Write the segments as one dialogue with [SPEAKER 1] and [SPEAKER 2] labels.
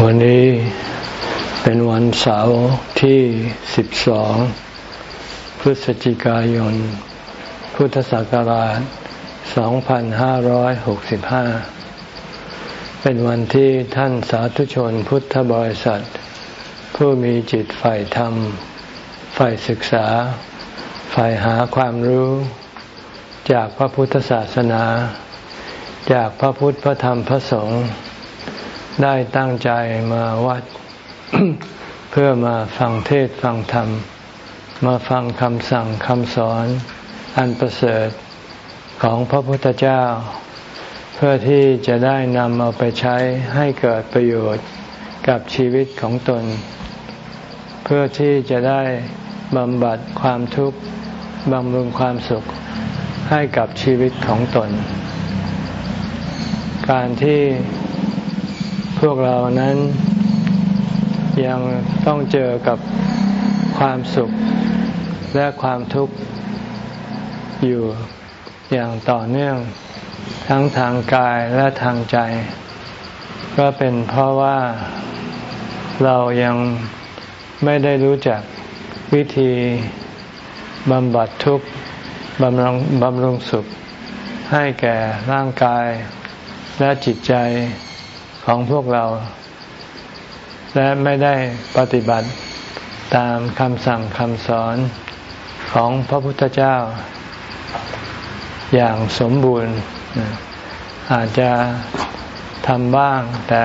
[SPEAKER 1] วันนี้เป็นวันเสาร์ที่ 12 พฤศจิกายน พุทธศักราช 2565 เป็นวันที่ท่านสาธุชนพุทธบริษัท ผู้มีจิตฝ่ายธรรม ฝ่ายศึกษา ฝ่ายหาความรู้ จากพระพุทธศาสนา จากพระพุทธพระธรรมพระสงฆ์ ได้ตั้งใจมาวัด เพื่อมาฟังเทศฟังธรรม มาฟังคำสั่งคำสอนอันประเสริฐของพระพุทธเจ้า เพื่อที่จะได้นำเอาไปใช้ให้เกิดประโยชน์กับชีวิตของตน เพื่อที่จะได้บำบัดความทุกข์บำรุงความสุขให้กับชีวิตของตน การที่ พวกเรานั้นยังต้องเจอกับความสุขและความทุกข์อยู่อย่างต่อเนื่อง ทั้งทางกายและทางใจ ก็เป็นเพราะว่าเรายังไม่ได้รู้จักวิธีบำบัดทุกข์บำรุงบำรุงสุข ให้แก่ร่างกายและจิตใจ ของพวกเรา และไม่ได้ปฏิบัติตามคำสั่งคำสอนของพระพุทธเจ้า อย่างสมบูรณ์ อาจจะทำบ้างแต่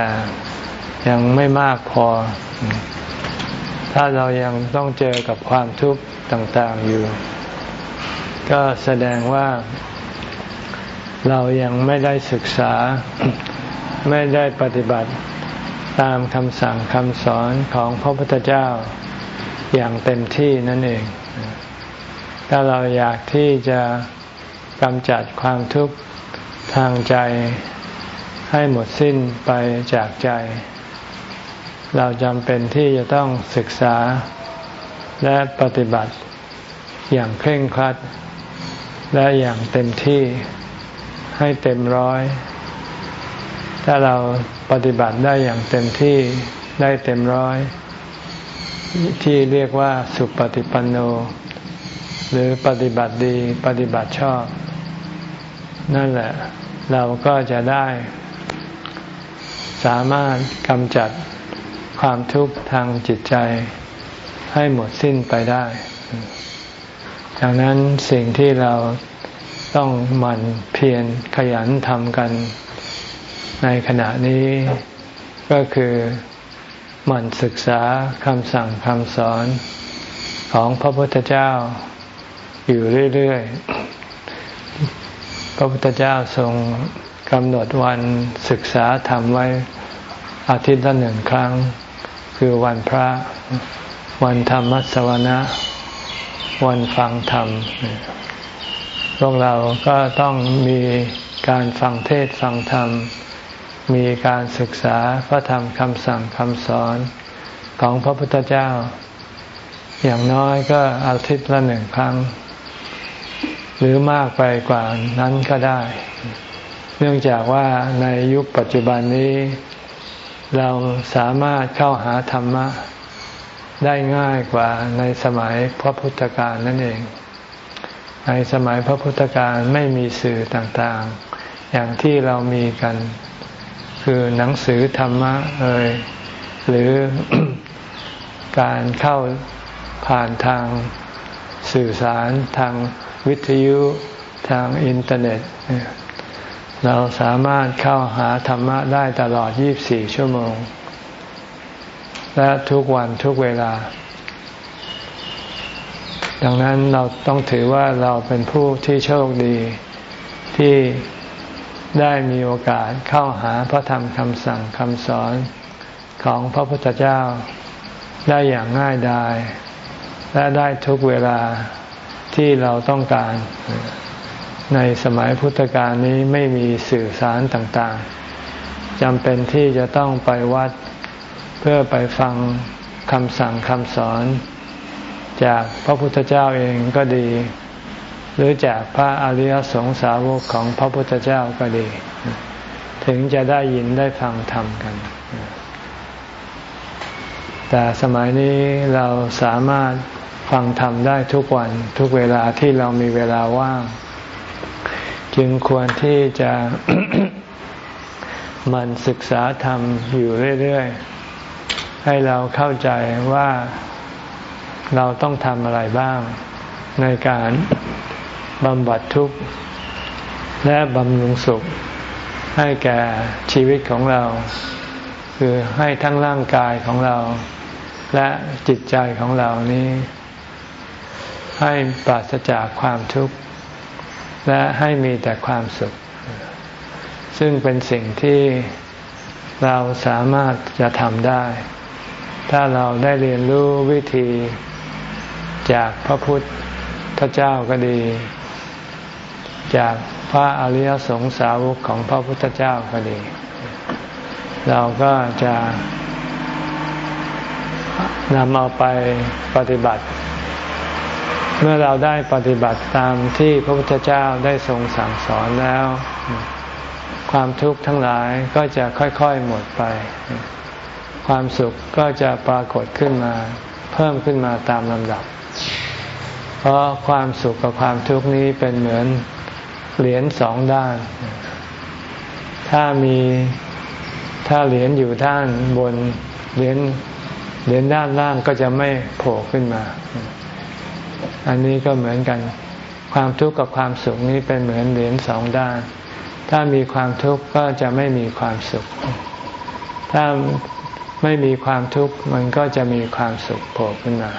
[SPEAKER 1] ยังไม่มากพอ ถ้าเรายังต้องเจอกับความทุกข์ต่าง ๆอยู่ ก็แสดงว่าเรายังไม่ได้ศึกษา ไม่ได้ปฏิบัติตามคำสั่งคำสอนของพระพุทธเจ้าอย่างเต็มที่นั่นเอง ถ้าเราอยากที่จะกำจัดความทุกข์ทางใจให้หมดสิ้นไปจากใจ เราจำเป็นที่จะต้องศึกษาและปฏิบัติอย่างเคร่งครัด และอย่างเต็มที่ให้เต็มร้อย ถ้าเราปฏิบัติได้อย่างเต็มที่ได้เต็มร้อย ที่เรียกว่าสุปฏิปันโน หรือปฏิบัติดีปฏิบัติชอบ นั่นแหละ เราก็จะได้ สามารถกำจัดความทุกข์ทางจิตใจให้หมดสิ้นไปได้ ดังนั้นสิ่งที่เราต้องหมั่นเพียรขยันทำกัน ในขณะนี้ก็คือหมั่นศึกษาคำสั่งคำสอนของพระพุทธเจ้าอยู่เรื่อยๆ พระพุทธเจ้าทรงกำหนดวันศึกษาธรรมไว้อาทิตย์ละหนึ่งครั้ง คือวันพระ วันธรรมสวนะ วันฟังธรรม พวกเราก็ต้องมีการฟังเทศฟังธรรม มีการศึกษาพระธรรมคำสั่งคำสอนของพระพุทธเจ้า อย่างน้อยก็อาทิตย์ละหนึ่งครั้ง หรือมากไปกว่านั้นก็ได้ เนื่องจากว่าในยุคปัจจุบันนี้ เราสามารถเข้าหาธรรมะ ได้ง่ายกว่าในสมัยพระพุทธการนั่นเอง ในสมัยพระพุทธการไม่มีสื่อต่างๆ อย่างที่เรามีกัน คือหนังสือธรรมะเอ่ยหรือการเข้าผ่านทางสื่อสารทางวิทยุทางอินเทอร์เน็ต เราสามารถเข้าหาธรรมะได้ตลอด 24 ชั่วโมง และทุกวันทุกเวลา ดังนั้นเราต้องถือว่าเราเป็นผู้ที่โชคดีที่ ได้มีโอกาสเข้าหาพระธรรมคำสั่งคำสอนของพระพุทธเจ้า ได้อย่างง่ายดาย และได้ทุกเวลาที่เราต้องการ ในสมัยพุทธกาลนี้ไม่มีสื่อสารต่างๆจำเป็นที่จะต้องไปวัดเพื่อไปฟังคำสั่งคำสอน จากพระพุทธเจ้าเองก็ดี หรือจากพระอริยสงสาวกของพระพุทธเจ้าก็ดี ถึงจะได้ยินได้ฟังธรรมกัน แต่สมัยนี้เราสามารถฟังธรรมได้ทุกวันทุกเวลาที่เรามีเวลาว่าง จึงควรที่จะมันศึกษาธรรมอยู่เรื่อยๆ ให้เราเข้าใจว่าเราต้องทำอะไรบ้าง ในการ บำบัดทุกข์ และบำรุงสุข ให้แก่ชีวิตของเรา คือให้ทั้งร่างกายของเรา และจิตใจของเรานี้ ให้ปราศจากความทุกข์ และให้มีแต่ความสุข ซึ่งเป็นสิ่งที่เราสามารถจะทำได้ ถ้าเราได้เรียนรู้วิธีจากพระพุทธเจ้าก็ดี จากพระอริยสงสาวกของพระพุทธเจ้าก็ดี เราก็จะนำเอาไปปฏิบัติ เมื่อเราได้ปฏิบัติตามที่พระพุทธเจ้าได้ทรงสั่งสอนแล้ว ความทุกข์ทั้งหลายก็จะค่อยๆหมดไป ความสุขก็จะปรากฏขึ้นมา เพิ่มขึ้นมาตามลำดับ เพราะความสุขกับความทุกข์นี้เป็นเหมือน เหรียญสองด้าน ถ้ามีถ้าเหรียญอยู่ด้านบนเหรียญเหรียญด้านล่างก็จะไม่โผล่ขึ้นมา อันนี้ก็เหมือนกัน ความทุกข์กับความสุขนี้เป็นเหมือนเหรียญสองด้าน ถ้ามีความทุกข์ก็จะไม่มีความสุข ถ้าไม่มีความทุกข์มันก็จะมีความสุขโผล่ขึ้นมา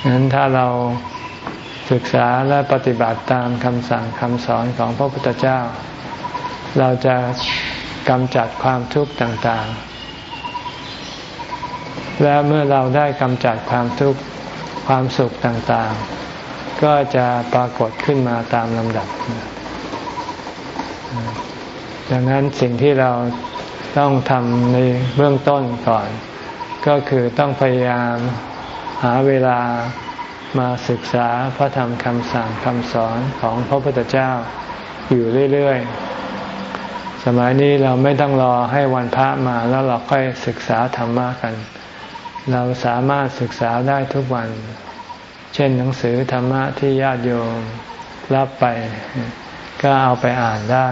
[SPEAKER 1] ฉะนั้นถ้าเรา ศึกษาและปฏิบัติตามคำสั่งคำสอนของพระพุทธเจ้า เราจะกำจัดความทุกข์ต่างๆ และเมื่อเราได้กำจัดความทุกข์ความสุขต่างๆ ก็จะปรากฏขึ้นมาตามลำดับ ดังนั้นสิ่งที่เราต้องทำในเบื้องต้นก่อน ก็คือต้องพยายามหาเวลา มาศึกษาพระธรรมคำสั่งคำสอนของพระพุทธเจ้าอยู่เรื่อยๆ สมัยนี้เราไม่ต้องรอให้วันพระมาแล้วเราค่อยศึกษาธรรมะกัน เราสามารถศึกษาได้ทุกวัน เช่นหนังสือธรรมะที่ญาติโยมรับไป ก็เอาไปอ่านได้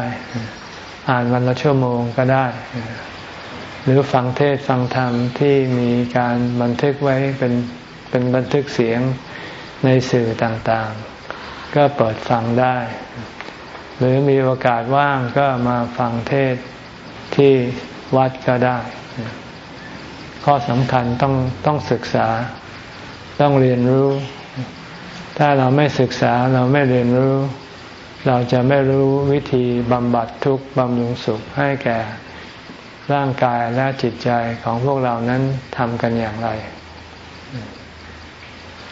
[SPEAKER 1] อ่านวันละชั่วโมงก็ได้ หรือฟังเทศฟังธรรมที่มีการบันทึกไว้เป็นเป็นบันทึกเสียง ในสื่อต่างๆ ก็เปิดฟังได้ หรือมีโอกาสว่างก็มาฟังเทศที่วัดก็ได้ ข้อสำคัญต้องต้องศึกษา ต้องเรียนรู้ ถ้าเราไม่ศึกษาเราไม่เรียนรู้ เราจะไม่รู้วิธีบำบัดทุกข์บำรุงสุขให้แก่ร่างกายและจิตใจของพวกเรานั้นทำกันอย่างไร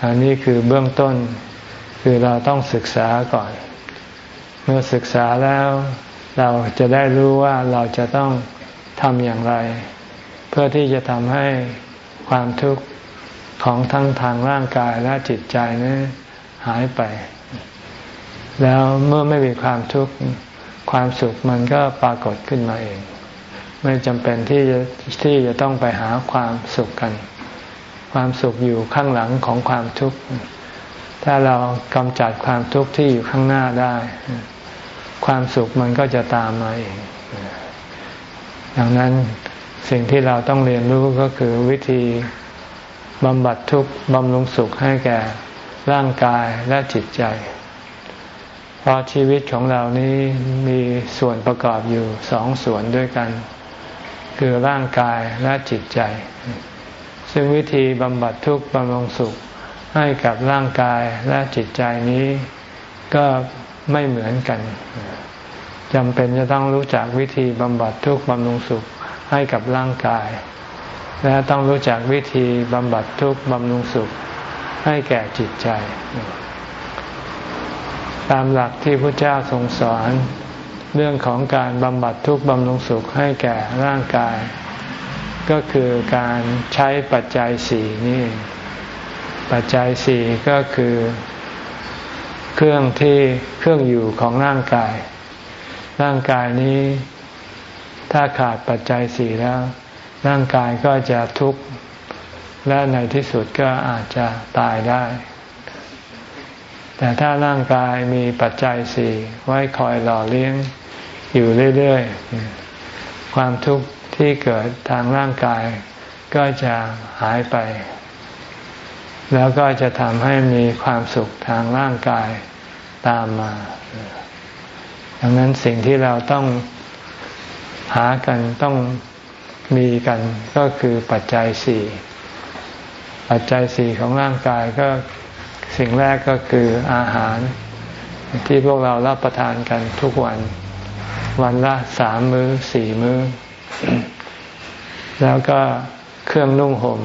[SPEAKER 1] อันนี้คือเบื้องต้นคือเราต้องศึกษาก่อน เมื่อศึกษาแล้วเราจะได้รู้ว่าเราจะต้องทำอย่างไร เพื่อที่จะทำให้ความทุกข์ของทั้งทางร่างกายและจิตใจนี้หายไป แล้วเมื่อไม่มีความทุกข์ความสุขมันก็ปรากฏขึ้นมาเอง ไม่จำเป็นที่จะที่จะต้องไปหาความสุขกัน ความสุขอยู่ข้างหลังของความทุกข์ ถ้าเรากำจัดความทุกข์ที่อยู่ข้างหน้าได้ ความสุขมันก็จะตามมาเองดังนั้นสิ่งที่เราต้องเรียนรู้ก็คือวิธีบำบัดทุกข์บำรุงสุขให้แก่ร่างกายและจิตใจ เพราะชีวิตของเรานี้มีส่วนประกอบอยู่สองส่วนด้วยกัน คือร่างกายและจิตใจ ซึ่งวิธีบำบัดทุกข์บำรุงสุขให้กับร่างกายและจิตใจนี้ก็ไม่เหมือนกันจำเป็นจะต้องรู้จักวิธีบำบัดทุกข์บำรุงสุขให้กับร่างกาย และต้องรู้จักวิธีบำบัดทุกข์บำรุงสุขให้แก่จิตใจ ตามหลักที่พระเจ้าทรงสอนเรื่องของการบำบัดทุกข์บำรุงสุขให้แก่ร่างกาย ก็คือการใช้ปัจจัยสี่นี่ ปัจจัยสี่ก็คือเครื่องที่เครื่องอยู่ของร่างกาย ร่างกายนี้ถ้าขาดปัจจัยสี่แล้ว ร่างกายก็จะทุกข์และในที่สุดก็อาจจะตายได้ แต่ถ้าร่างกายมีปัจจัยสี่ไว้คอยหล่อเลี้ยงอยู่เรื่อย ๆ ความทุกข์ ที่เกิดทางร่างกาย ก็จะหายไป แล้วก็จะทำให้มีความสุขทางร่างกายตามมา ดังนั้นสิ่งที่เราต้องหากันต้องมีกันก็คือปัจจัยสี่ปัจจัยสี่ของร่างกายก็สิ่งแรกก็คืออาหาร ที่พวกเรารับประทานกันทุกวัน วันละสามมือ้อสี่มือ้อ แล้วก็เครื่องนุ่งห่ม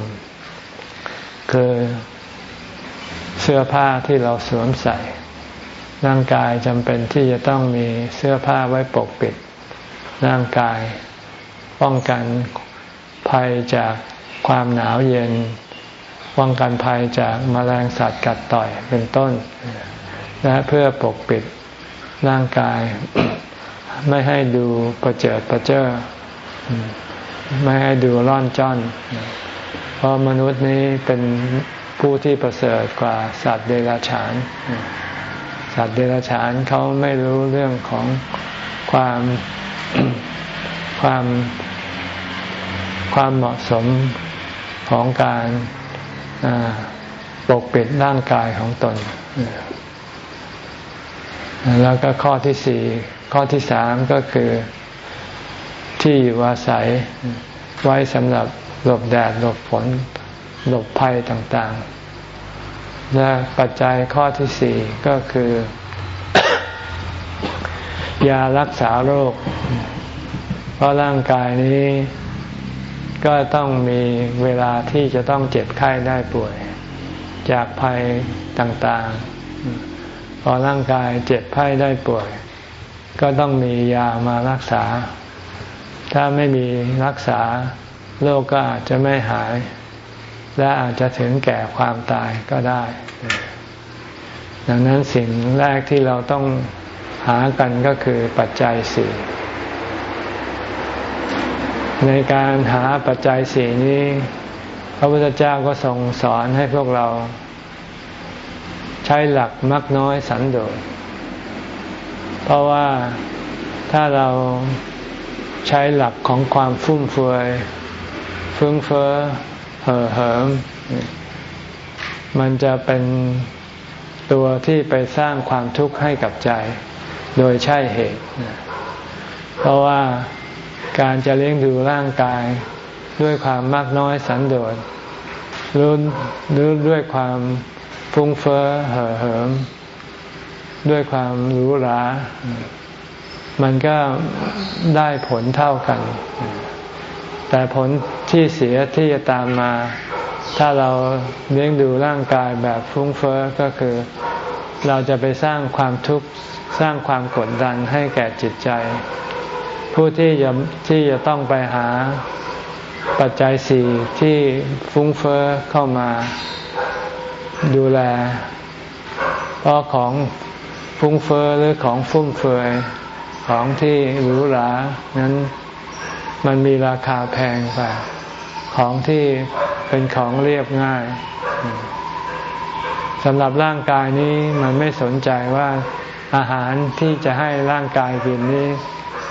[SPEAKER 1] คือเสื้อผ้าที่เราสวมใส่ ร่างกายจำเป็นที่จะต้องมีเสื้อผ้าไว้ปกปิด ร่างกายป้องกันภัยจากความหนาวเย็นป้องกันภัยจากมแมลงสัตว์กัดต่อยเป็นต้น และเพื่อปกปิดร่างกาย ไม่ให้ดูประเจิดประเจ้อ ไม่ให้ดูร่อนจ้อน เพราะมนุษย์นี้เป็นผู้ที่ประเสริฐกว่าสัตว์เดรัจฉาน สัตว์เดรัจฉานเขาไม่รู้เรื่องของความความความเหมาะสมของการปกปิดร่างกายของตน แล้วก็ข้อที่สี่ข้อที่สามก็คือ ที่อยู่อาศัยไว้สำหรับหลบแดดหลบฝนหลบภัยต่างๆ และปัจจัยข้อที่สี่ก็คือ ยารักษาโรค เพราะร่างกายนี้ก็ต้องมีเวลาที่จะต้องเจ็บไข้ได้ป่วย จากภัยต่างๆ พอร่างกายเจ็บไข้ได้ป่วย ก็ต้องมียามารักษา ถ้าไม่มีรักษาโรคก็อาจจะไม่หาย และอาจจะถึงแก่ความตายก็ได้ ดังนั้นสิ่งแรกที่เราต้องหากันก็คือปัจจัยสี่ในการหาปัจจัยสี่นี้ พระพุทธเจ้าก็ทรงสอนให้พวกเรา ใช้หลักมักน้อยสันโดษเพราะว่าถ้าเรา ใช้หลักของความฟุ่มเฟือยฟุ้งเฟ้อเห่อเหิมมันจะเป็นตัวที่ไปสร้างความทุกข์ให้กับใจ โดยใช่เหตุ เพราะว่าการจะเลี้ยงดูร่างกาย ด้วยความมากน้อยสันโดษหรือด้วยความฟุ้งเฟ้อเห่อเหิม ด้วยความหรูหรา มันก็ได้ผลเท่ากัน แต่ผลที่เสียที่จะตามมา ถ้าเราเลี้ยงดูร่างกายแบบฟุ้งเฟ้อก็คือ เราจะไปสร้างความทุกข์สร้างความกดดันให้แก่จิตใจ ผู้ที่จะที่จะต้องไปหาปัจจัยสี่ที่ฟุ้งเฟอ้อเข้ามาดูแลเพราะของฟุ้งเฟอ้อหรือของฟุ่มเฟือย ของที่หรูหรานั้นมันมีราคาแพงกว่าของที่เป็นของเรียบง่ายสำหรับร่างกายนี้มันไม่สนใจว่าอาหารที่จะให้ร่างกายกินนี้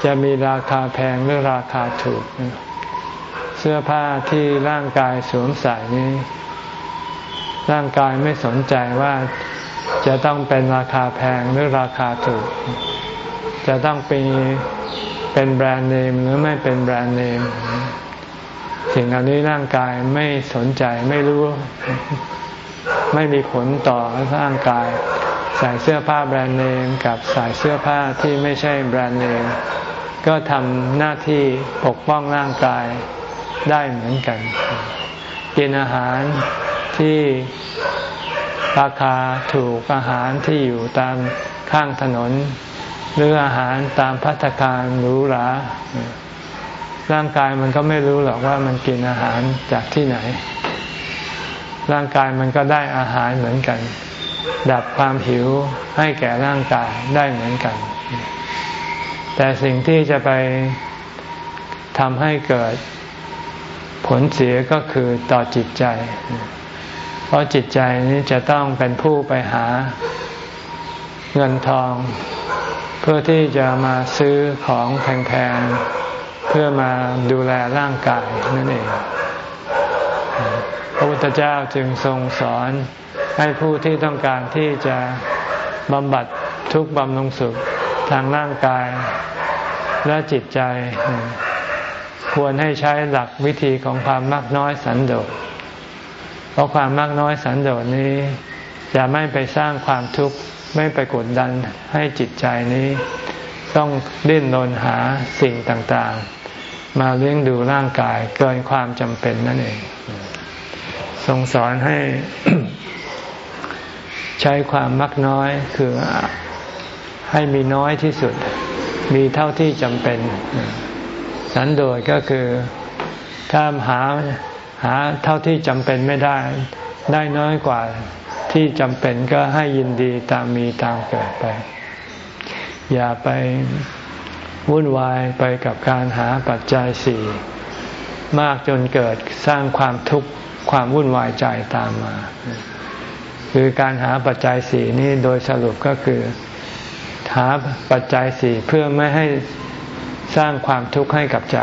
[SPEAKER 1] จะมีราคาแพงหรือราคาถูก เสื้อผ้าที่ร่างกายสวมใส่นี้ ร่างกายไม่สนใจว่าจะต้องเป็นราคาแพงหรือราคาถูก จะต้องเป็นเป็นแบรนด์เนมหรือไม่เป็นแบรนด์เนม สิ่งเหล่านี้ร่างกายไม่สนใจไม่รู้ ไม่มีผลต่อร่างกาย ใส่เสื้อผ้าแบรนด์เนมกับใส่เสื้อผ้าที่ไม่ใช่แบรนด์เนม ก็ทำหน้าที่ปกป้องร่างกายได้เหมือนกัน กินอาหารที่ราคาถูกอาหารที่อยู่ตามข้างถนน หรืออาหารตามพัตคารหรูหราร่างกายมันก็ไม่รู้หรอกว่ามันกินอาหารจากที่ไหน ร่างกายมันก็ได้อาหารเหมือนกัน ดับความหิวให้แก่ร่างกายได้เหมือนกัน แต่สิ่งที่จะไปทำให้เกิดผลเสียก็คือต่อจิตใจ เพราะจิตใจนี้จะต้องเป็นผู้ไปหาเงินทอง เพื่อที่จะมาซื้อของแพงๆ เพื่อมาดูแลร่างกายนั่นเอง พระพุทธเจ้าจึงทรงสอนให้ผู้ที่ต้องการที่จะบำบัดทุกข์บำรุงสุขทางร่างกายและจิตใจ ควรให้ใช้หลักวิธีของความมากน้อยสันโดษ เพราะความมากน้อยสันโดษนี้ จะไม่ไปสร้างความทุกข์ ไม่ไปกดดันให้จิตใจนี้ ต้องดิ้นรนหาสิ่งต่างๆ มาเลี้ยงดูร่างกายเกินความจำเป็นนั่นเองทรงสอนให้ใช้ความมักน้อยคือให้มีน้อยที่สุด มีเท่าที่จำเป็น สันโดษก็คือถ้าหาหาเท่าที่จำเป็นไม่ได้ ได้น้อยกว่า ที่จำเป็นก็ให้ยินดีตามมีตามเกิดไป อย่าไปวุ่นวายไปกับการหาปัจจัยสี่มากจนเกิดสร้างความทุกข์ความวุ่นวายใจตามมา คือการหาปัจจัยสี่นี้โดยสรุปก็คือหาปัจจัยสี่เพื่อไม่ให้สร้างความทุกข์ให้กับใจ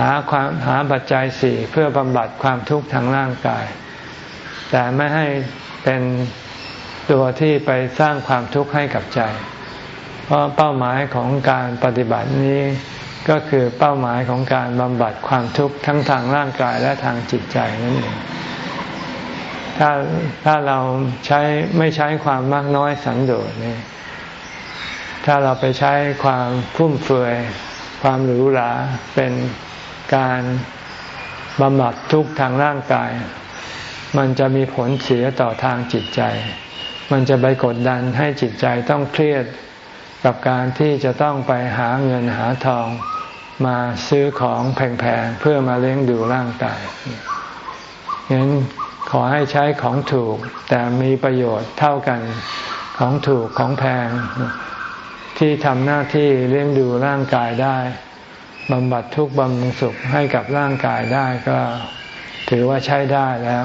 [SPEAKER 1] หาความหาปัจจัยสี่เพื่อบำบัดความทุกข์ทางร่างกาย แต่ไม่ให้ เป็นตัวที่ไปสร้างความทุกข์ให้กับใจ เพราะเป้าหมายของการปฏิบัตินี้ก็คือเป้าหมายของการบำบัดความทุกข์ทั้งทางร่างกายและทางจิตใจนั่นเองถ้าถ้าเราใช้ไม่ใช้ความมากน้อยสันโดษนี่ถ้าเราไปใช้ความฟุ่มเฟือยความหรูหราเป็นการบำบัดทุกข์ทางร่างกาย มันจะมีผลเสียต่อทางจิตใจ มันจะไปกดดันให้จิตใจต้องเครียดกับการที่จะต้องไปหาเงินหาทองมาซื้อของแพงๆเพื่อมาเลี้ยงดูร่างกายงั้นขอให้ใช้ของถูกแต่มีประโยชน์เท่ากันของถูกของแพง ที่ทำหน้าที่เลี้ยงดูร่างกายได้บำบัดทุกข์บำรุงสุขให้กับร่างกายได้ก็ ถือว่าใช้ได้แล้ว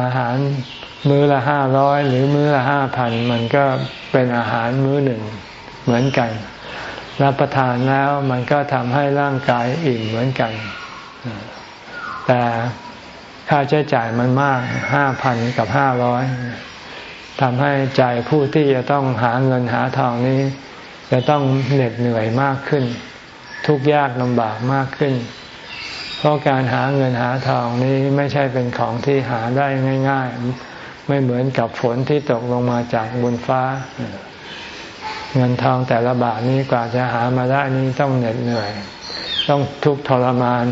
[SPEAKER 1] อาหารมื้อละห้าร้อยหรือมื้อละห้าพันมันก็เป็นอาหารมื้อหนึ่งเหมือนกัน รับประทานแล้วมันก็ทำให้ร่างกายอิ่มเหมือนกัน แต่ค่าใช้จ่ายมันมากห้าพันกับห้าร้อยทำให้ใจผู้ที่จะต้องหาเงินหาทองนี้ จะต้องเหน็ดเหนื่อยมากขึ้น ทุกยากลำบากมากขึ้น ราะการหาเงินหาทองนี้ไม่ใช่เป็นของที่หาได้ง่าย ๆ ไม่เหมือนกับฝนที่ตกลงมาจากบนฟ้า เงินทองแต่ละบาทนี้กว่าจะหามาได้นี้ต้องเหน็ดเหนื่อย ต้องทุกข์ทรมาน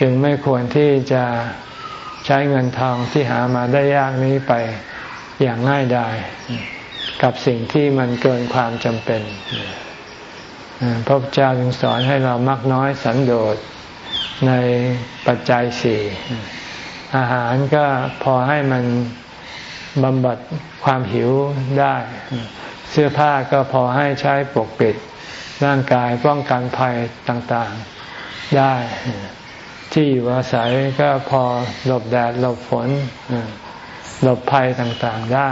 [SPEAKER 1] จึงไม่ควรที่จะใช้เงินทองที่หามาได้ยากนี้ไปอย่างง่ายดายกับสิ่งที่มันเกินความจำเป็นพระพุทธเจ้าจึงสอนให้เรามักน้อยสันโดษ ในปัจจัยสี่อาหารก็พอให้มันบำบัดความหิวได้ เสื้อผ้าก็พอให้ใช้ปกปิดร่างกายป้องกันภัยต่างๆได้ ที่อยู่อาศัยก็พอหลบแดดหลบฝนหลบภัยต่างๆได้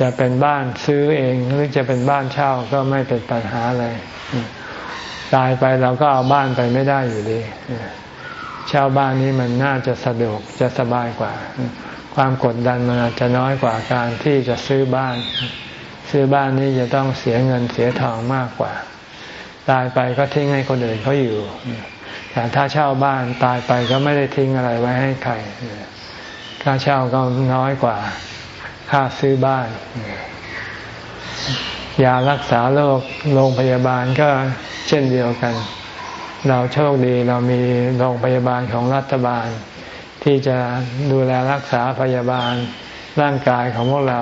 [SPEAKER 1] จะเป็นบ้านซื้อเองหรือจะเป็นบ้านเช่าก็ไม่เป็นปัญหาอะไร ตายไปเราก็เอาบ้านไปไม่ได้อยู่ดีเช่าบ้านนี้มันน่าจะสะดวกจะสบายกว่า ความกดดันมันอาจจะน้อยกว่าการที่จะซื้อบ้าน ซื้อบ้านนี้จะต้องเสียเงินเสียทองมากกว่า ตายไปก็ทิ้งให้คนอื่นเขาอยู่แต่ถ้าเช่าบ้านตายไปก็ไม่ได้ทิ้งอะไรไว้ให้ใครค่าเช่าก็น้อยกว่า ค่าซื้อบ้าน ยารักษาโรคโรงพยาบาลก็เช่นเดียวกัน เราโชคดีเรามีโรงพยาบาลของรัฐบาล ที่จะดูแลรักษาพยาบาลร่างกายของพวกเรา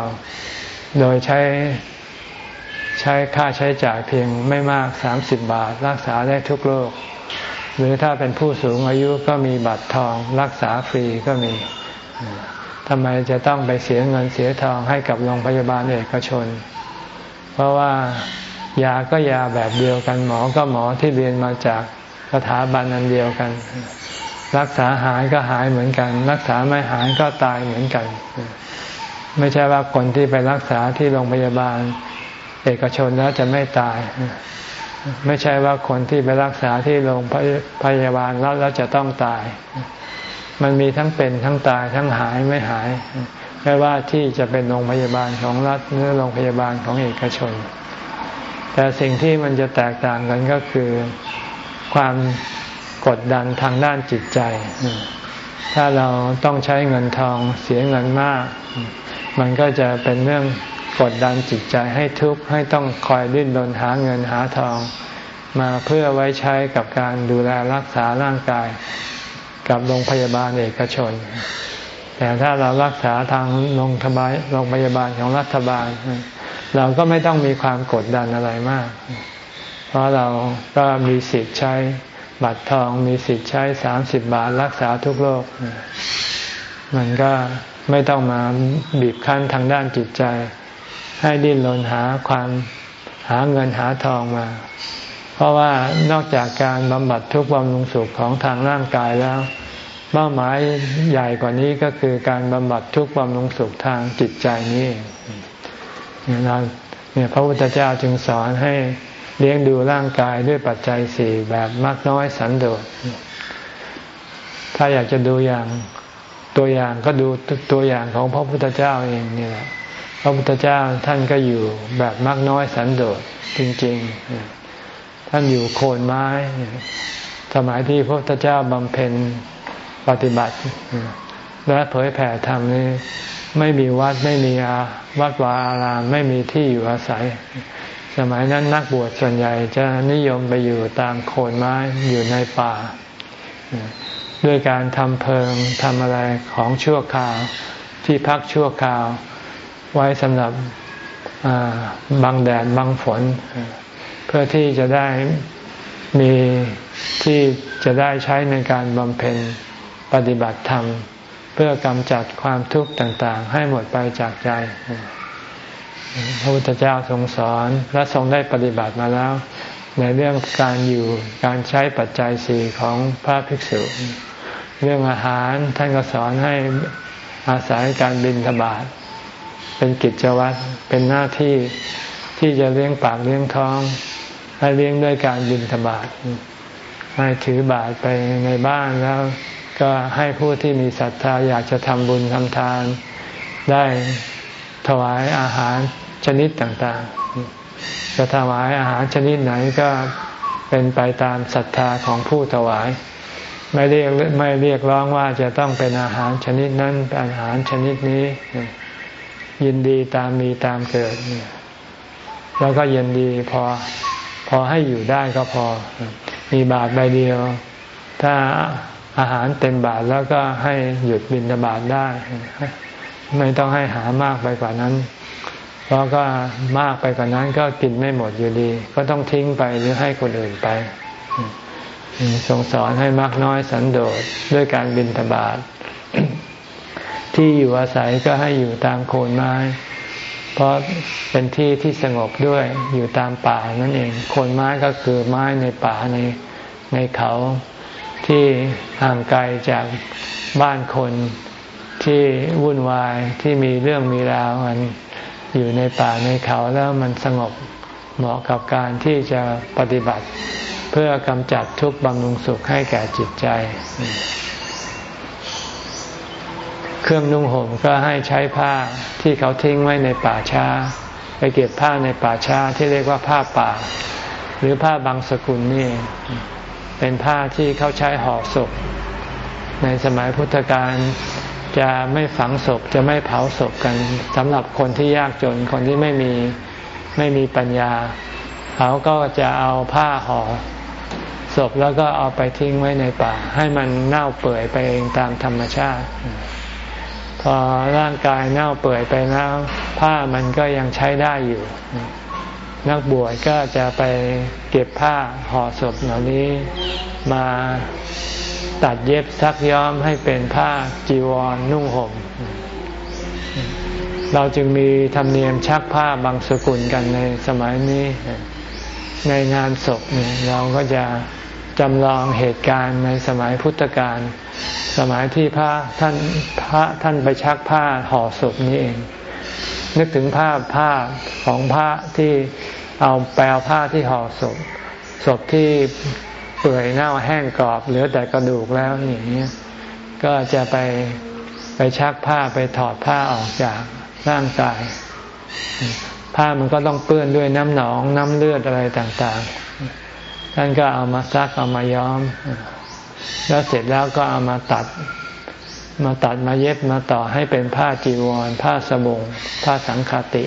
[SPEAKER 1] โดยใช้ใช้ค่าใช้จ่ายเพียงไม่มากสามสิบบาท รักษาได้ทุกโรคหรือถ้าเป็นผู้สูงอายุก็มีบัตรทองรักษาฟรีก็มีทำไมจะต้องไปเสียเงินเสียทองให้กับโรงพยาบาลเอกชน เพราะว่ายาก็ยาแบบเดียวกัน หมอก็หมอที่เรียนมาจากสถาบันอันเดียวกัน รักษาหายก็หายเหมือนกัน รักษาไม่หายก็ตายเหมือนกัน ไม่ใช่ว่าคนที่ไปรักษาที่โรงพยาบาล เอกชนแล้วจะไม่ตาย ไม่ใช่ว่าคนที่ไปรักษาที่โรงพยาบาลแล้วแล้วจะต้องตาย มันมีทั้งเป็นทั้งตายทั้งหายไม่หาย ไม่ว่าที่จะเป็นโรงพยาบาลของรัฐหรือโรงพยาบาลของเอกชน แต่สิ่งที่มันจะแตกต่างกันก็คือความกดดันทางด้านจิตใจ ถ้าเราต้องใช้เงินทองเสียเงินมาก มันก็จะเป็นเรื่องกดดันจิตใจให้ทุกข์ให้ต้องคอยดิ้นรนหาเงินหาทอง มาเพื่อไว้ใช้กับการดูแลรักษาร่างกาย กับโรงพยาบาลเอกชน แต่ถ้าเรารักษาทางโรงพยาบาลโรงพยาบาลของรัฐบาล เราก็ไม่ต้องมีความกดดันอะไรมาก เพราะเราก็มีสิทธิ์ใช้บัตรทองมีสิทธิ์ใช้สามสิบบาทรักษาทุกโรคมันก็ไม่ต้องมาบีบคั้นทางด้านจิตใจ ให้ดิ้นรนหาความหาเงินหาทองมา เพราะว่านอกจากการบำบัดทุกข์บำรุงสุขของทางร่างกายแล้ว เป้าหมายใหญ่กว่านี้ก็คือการบำบัดทุกข์บำรุงสุขทางจิตใจนี้เนี่ยเนี่ยพระพุทธเจ้าจึงสอนให้เลี้ยงดูร่างกายด้วยปัจจัยสี่แบบมากน้อยสันโดษ ถ้าอยากจะดูอย่างตัวอย่างก็ดูตัวอย่างของพระพุทธเจ้าเองนี่แหละ พระพุทธเจ้าท่านก็อยู่แบบมากน้อยสันโดษจริง ๆ ท่านอยู่โคนไม้ สมัยที่พระพุทธเจ้าบำเพ็ญ ปฏิบัติ และเผยแผ่ธรรมนี้ไม่มีวัดไม่มีอาวัดวาอารามไม่มีที่อยู่อาศัย สมัยนั้นนักบวชส่วนใหญ่จะนิยมไปอยู่ตามโคนไม้อยู่ในป่า ด้วยการทำเพิงทำอะไรของชั่วคราวที่พักชั่วคราว ไว้สำหรับบังแดดบังฝน เพื่อที่จะได้มีที่จะได้ใช้ในการบำเพ็ญ ปฏิบัติธรรม เพื่อกำจัดความทุกข์ต่างๆ ให้หมดไปจากใจ พระพุทธเจ้าทรงสอนและทรงได้ปฏิบัติมาแล้ว ในเรื่องการอยู่การใช้ปัจจัยสี่ของพระภิกษุ เรื่องอาหารท่านก็สอนให้อาศัยการบินทบาทเป็นกิจวัตรเป็นหน้าที่ที่จะเลี้ยงปากเลี้ยงท้อง ให้เลี้ยงด้วยการบินทบาทให้ถือบาทไปในบ้านแล้ว ก็ให้ผู้ที่มีศรัทธาอยากจะทำบุญทำทาน ได้ถวายอาหารชนิดต่างๆ จะถวายอาหารชนิดไหนก็เป็นไปตามศรัทธาของผู้ถวาย ไม่เรียกไม่เรียกร้องว่าจะต้องเป็นอาหารชนิดนั้นเป็นอาหารชนิดนี้ ยินดีตามมีตามเกิดแล้วก็ยินดีพอพอให้อยู่ได้ก็พอ มีบาทใบเดียว ถ้า อาหารเต็มบาทแล้วก็ให้หยุดบินบาทได้ ไม่ต้องให้หามากไปกว่านั้น เพราะก็มากไปกว่านั้นก็กินไม่หมดอยู่ดี ก็ต้องทิ้งไปหรือให้คนอื่นไปทรงสอนให้มากน้อยสันโดษด้วยการบินทบาทที่อยู่อาศัยก็ให้อยู่ตามโคนไม้ เพราะเป็นที่ที่สงบด้วยอยู่ตามป่านั่นเอง โคนไม้ก็คือไม้ในป่าในในเขา ที่ห่างไกลจากบ้านคนที่วุ่นวายที่มีเรื่องมีราวมันอยู่ในป่าในเขาแล้วมันสงบเหมาะกับการที่จะปฏิบัติ เพื่อกำจัดทุกข์บำรุงสุขให้แก่จิตใจ เครื่องนุ่งห่มก็ให้ใช้ผ้าที่เขาทิ้งไว้ในป่าช้า ไปเก็บผ้าในป่าช้าที่เรียกว่าผ้าป่า หรือผ้าบางสกุลนี่ เป็นผ้าที่เขาใช้ห่อศพ ในสมัยพุทธกาลจะไม่ฝังศพจะไม่เผาศพกันสำหรับคนที่ยากจนคนที่ไม่มีไม่มีปัญญา เขาก็จะเอาผ้าห่อศพแล้วก็เอาไปทิ้งไว้ในป่า ให้มันเน่าเปื่อยไปเองตามธรรมชาติ พอร่างกายเน่าเปื่อยไปแล้วผ้ามันก็ยังใช้ได้อยู่ นักบวชก็จะไปเก็บผ้าห่อศพเหล่านี้มาตัดเย็บซักย้อมให้เป็นผ้าจีวรนุ่งห่ม เราจึงมีธรรมเนียมชักผ้าบางสกุลกันในสมัยนี้ ในงานศพเราก็จะจำลองเหตุการณ์ในสมัยพุทธกาลสมัยที่พระท่านพระท่านไปชักผ้าห่อศพนี้เอง นึกถึงภาพผ้าของพระที่เอาแปลผ้าที่ห่อศพศพที่เปื่อยเน่าแห้งกรอบเหลือแต่กระดูกแล้วอย่างนี้ก็จะไปไปชักผ้าไปถอดผ้าออกจากร่างกาย ผ้ามันก็ต้องเปื้อนด้วยน้ำหนองน้ำเลือดอะไรต่างๆ ท่านก็เอามาซักเอามาย้อม แล้วเสร็จแล้วก็เอามาตัด มาตัดมาเย็บมาต่อให้เป็นผ้าจีวร ผ้าสบง ผ้าสังคติ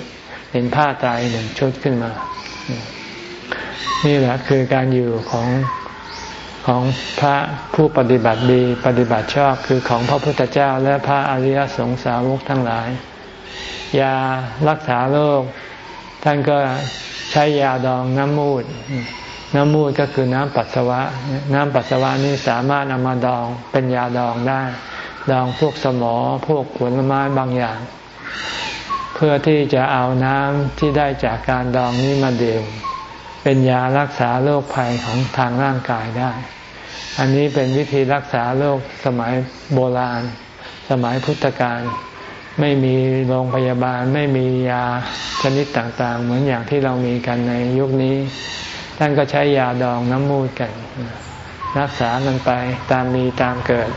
[SPEAKER 1] เป็นผ้าตายหนึ่งชุดขึ้นมา นี่แหละคือการอยู่ของของพระผู้ปฏิบัติดีปฏิบัติชอบคือของพระพุทธเจ้า และพระอริยสงสาวกทั้งหลาย ยารักษาโรคท่านก็ใช้ยาดองน้ำมูด น้ำมูดก็คือน้ำปัสสาวะ น้ำปัสสาวะนี้สามารถนำมาดองเป็นยาดองได้ ดองพวกสมอพวกผลไม้บางอย่าง เพื่อที่จะเอาน้ำที่ได้จากการดองนี้มาดื่มเป็นยารักษาโรคภัยของทางร่างกายได้ อันนี้เป็นวิธีรักษาโรคสมัยโบราณ สมัยพุทธกาลไม่มีโรงพยาบาลไม่มียาชนิดต่างๆ เหมือนอย่างที่เรามีกันในยุคนี้ ท่านก็ใช้ยาดองน้ำมูดกัน รักษามันไปตามมีตามเกิด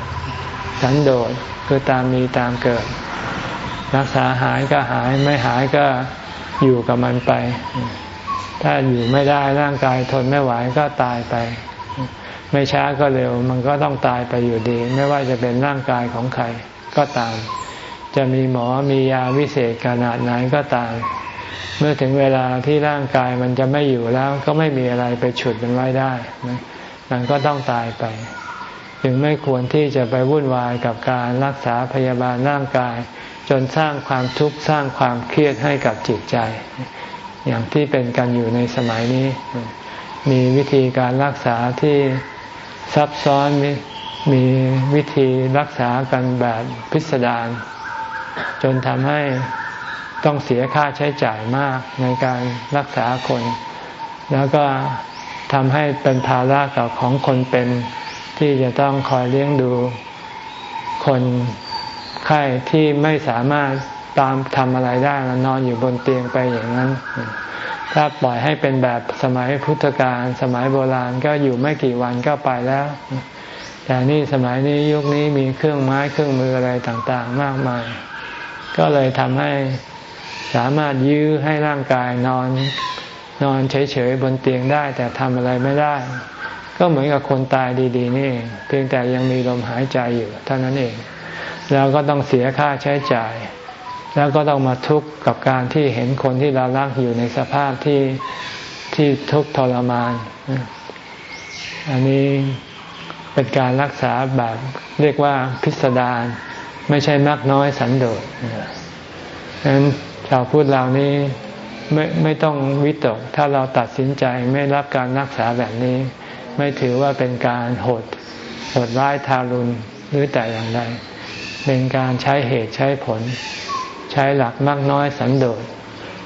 [SPEAKER 1] สันโดษคือตามมีตามเกิด รักษาหายก็หายไม่หายก็อยู่กับมันไป ถ้าอยู่ไม่ได้ร่างกายทนไม่ไหวก็ตายไป ไม่ช้าก็เร็ว มันก็ต้องตายไปอยู่ดี ไม่ว่าจะเป็นร่างกายของใครก็ตาม จะมีหมอมียาวิเศษขนาดไหนก็ตาม เมื่อถึงเวลาที่ร่างกายมันจะไม่อยู่แล้ว ก็ไม่มีอะไรไปฉุดมันไว้ได้ มันก็ต้องตายไป จึงไม่ควรที่จะไปวุ่นวายกับการรักษาพยาบาลร่างกาย จนสร้างความทุกข์สร้างความเครียดให้กับจิตใจ อย่างที่เป็นกันอยู่ในสมัยนี้ มีวิธีการรักษาที่ซับซ้อนมีมีวิธีรักษากันแบบพิสดารจนทำให้ต้องเสียค่าใช้จ่ายมากในการรักษาคน แล้วก็ทำให้เป็นภาระกับของคนเป็น ที่จะต้องคอยเลี้ยงดูคนไข้ที่ไม่สามารถตามทำอะไรได้แล้วนอนอยู่บนเตียงไปอย่างนั้น ถ้าปล่อยให้เป็นแบบสมัยพุทธกาลสมัยโบราณก็อยู่ไม่กี่วันก็ไปแล้ว แต่นี่สมัยนี้ยุคนี้มีเครื่องไม้เครื่องมืออะไรต่างๆ มากมาย ก็เลยทำให้สามารถยื้อให้ร่างกายนอนนอนเฉยๆบนเตียงได้ แต่ทำอะไรไม่ได้ ก็เหมือนกับคนตายดีๆ นี่ เพียงแต่ยังมีลมหายใจอยู่เท่านั้นเอง แล้วก็ต้องเสียค่าใช้จ่าย แล้วก็ต้องมาทุกข์กับการที่เห็นคนที่เรารักอยู่ในสภาพที่ที่ทุกข์ทรมาน อันนี้เป็นการรักษาแบบเรียกว่าพิสดารไม่ใช่มากน้อยสันโดษดังนั้นชาวพุทธเรานี้ไม่ไม่ต้องวิตก ถ้าเราตัดสินใจไม่รับการรักษาแบบนี้ ไม่ถือว่าเป็นการโหดโหดร้ายทารุณหรือแต่อย่างใดเป็นการใช้เหตุใช้ผล ใช้หลักมากน้อยสันโดษ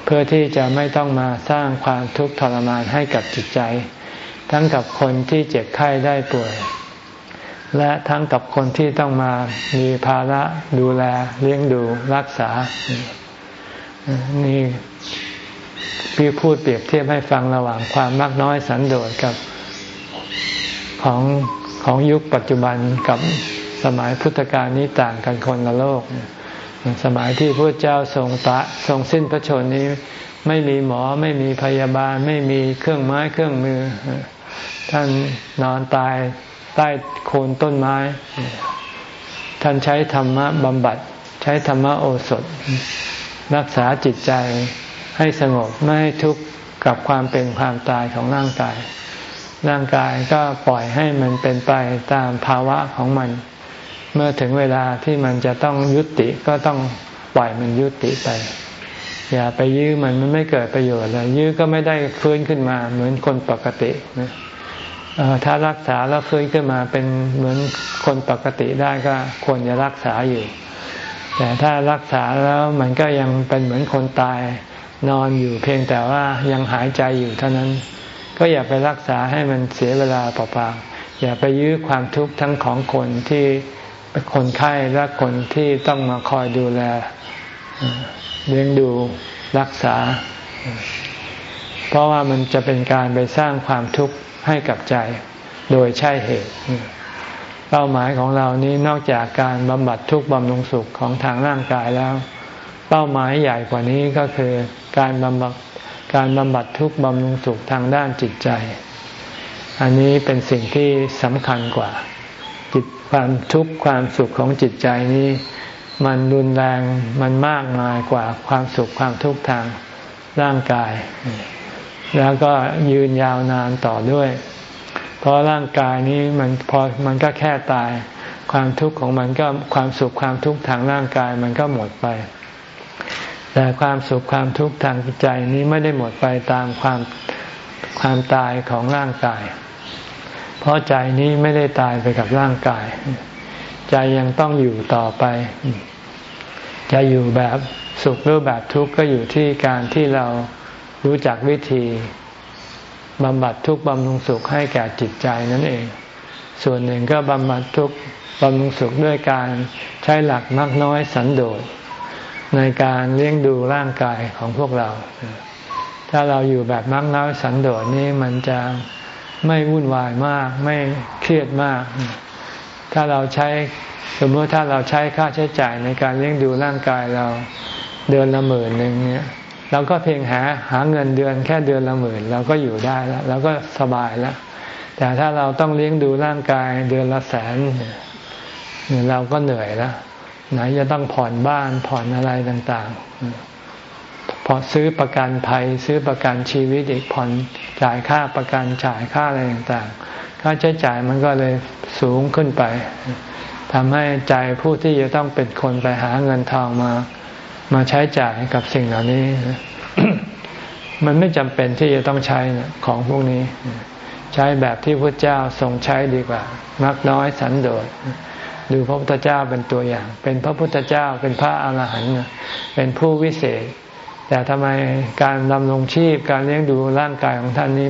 [SPEAKER 1] เพื่อที่จะไม่ต้องมาสร้างความทุกข์ทรมานให้กับจิตใจ ทั้งกับคนที่เจ็บไข้ได้ป่วย และทั้งกับคนที่ต้องมามีภาระดูแลเลี้ยงดูรักษา นี่พี่พูดเปรียบเทียบให้ฟังระหว่างความมากน้อยสันโดษกับ ของของยุคปัจจุบันกับสมัยพุทธกาลนี้ต่างกันคนละโลก สมัยที่พระเจ้าทรงตะทรงสิ้นพระชนนี้ ไม่มีหมอไม่มีพยาบาล ไม่มีเครื่องไม้เครื่องมือ ท่านนอนตายใต้โคนต้นไม้ ท่านใช้ธรรมะบำบัด ใช้ธรรมะโอสถ รักษาจิตใจให้สงบไม่ให้ทุกข์กับความเป็นความตายของร่างกาย ร่างกายก็ปล่อยให้มันเป็นไปตามภาวะของมัน เมื่อถึงเวลาที่มันจะต้องยุติก็ต้องปล่อยมันยุติไป อย่าไปยื้อมันมันไม่เกิดประโยชน์เลยยื้อก็ไม่ได้ฟื้นขึ้นมาเหมือนคนปกตินะถ้ารักษาแล้วฟื้นขึ้นมาเป็นเหมือนคนปกติได้ก็ควรจะรักษาอยู่ แต่ถ้ารักษาแล้วมันก็ยังเป็นเหมือนคนตายนอนอยู่เพียงแต่ว่ายังหายใจอยู่เท่านั้น ก็อย่าไปรักษาให้มันเสียเวลาเปล่าๆอย่าไปยื้อความทุกข์ทั้งของคนที่เป็นคนไข้และคนที่ต้องมาคอยดูแลเลี้ยงดูรักษา เพราะว่ามันจะเป็นการไปสร้างความทุกข์ให้กับใจโดยใช่เหตุ เป้าหมายของเรานี้นอกจากการบำบัดทุกข์บำรุงสุขของทางร่างกายแล้ว เป้าหมายใหญ่กว่านี้ก็คือการบำบัด การบำบัดทุกข์บำรุงสุขทางด้านจิตใจ อันนี้เป็นสิ่งที่สำคัญกว่า จิตความทุกข์ความสุขของจิตใจนี้ มันรุนแรงมันมากมายกว่าความสุขความทุกข์ทางร่างกาย แล้วก็ยืนยาวนานต่อด้วย เพราะร่างกายนี้มันพอมันก็แค่ตาย ความทุกข์ของมันก็ความสุขความทุกข์ทางร่างกายมันก็หมดไป แต่ความสุขความทุกข์ทางใจนี้ไม่ได้หมดไปตามความความตายของร่างกาย เพราะใจนี้ไม่ได้ตายไปกับร่างกาย ใจยังต้องอยู่ต่อไป จะอยู่แบบสุขหรือแบบทุกข์ก็อยู่ที่การที่เรารู้จักวิธีบำบัดทุกข์บำรุงสุขให้แก่จิตใจนั่นเอง ส่วนหนึ่งก็บำบัดทุกข์บำรุงสุขด้วยการใช้หลักมากน้อยสันโดษ ในการเลี้ยงดูร่างกายของพวกเรา ถ้าเราอยู่แบบมักน้อยสันโดษนี้มันจะไม่วุ่นวายมาก ไม่เครียดมาก ถ้าเราใช้สมมติถ้าเราใช้ค่าใช้จ่ายในการเลี้ยงดูร่างกายเราเดือนละหมื่นหนึ่งเนี่ยเราก็เพียงหาหาเงินเดือนแค่เดือนละหมื่นเราก็อยู่ได้แล้วเราก็สบายแล้ว แต่ถ้าเราต้องเลี้ยงดูร่างกายเดือนละแสนเราก็เหนื่อยแล้ว ไหนจะต้องผ่อนบ้านผ่อนอะไรต่าง ๆ พอซื้อประกันภัยซื้อประกันชีวิตอีกผ่อนจ่ายค่าประกันจ่ายค่าอะไรต่างๆ ค่าใช้จ่ายมันก็เลยสูงขึ้นไปทำให้ใจผู้ที่จะต้องเป็นคนไปหาเงินทองมา มาใช้จ่ายกับสิ่งเหล่านี้ มันไม่จำเป็นที่จะต้องใช้ของพวกนี้ ใช้แบบที่พระเจ้าทรงใช้ดีกว่า มักน้อยสันโดษ ดูพระพุทธเจ้าเป็นตัวอย่าง เป็นพระพุทธเจ้าเป็นพระอาหารหันต์เป็นผู้วิเศษ แต่ทำไมการดำรงชีพการเลี้ยงดูร่างกายของท่านนี้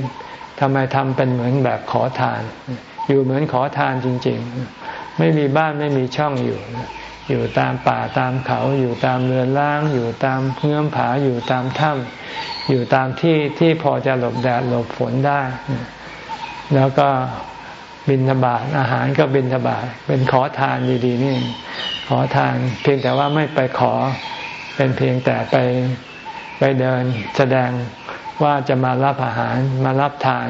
[SPEAKER 1] ทำไมทำเป็นเหมือนแบบขอทาน อยู่เหมือนขอทานจริง ๆ ไม่มีบ้านไม่มีช่องอยู่ อยู่ตามป่าตามเขา อยู่ตามเรือนล่าง อยู่ตามเงื่อมผาอยู่ตามถ้ำอยู่ตามที่ที่พอจะหลบแดดหลบฝนได้ แล้วก็ บินทบาทอาหารก็บินทบาทเป็นขอทานดีๆนี่ ขอทานเพียงแต่ว่าไม่ไปขอ เป็นเพียงแต่ไปไปเดินแสดงว่าจะมารับอาหารมารับทาน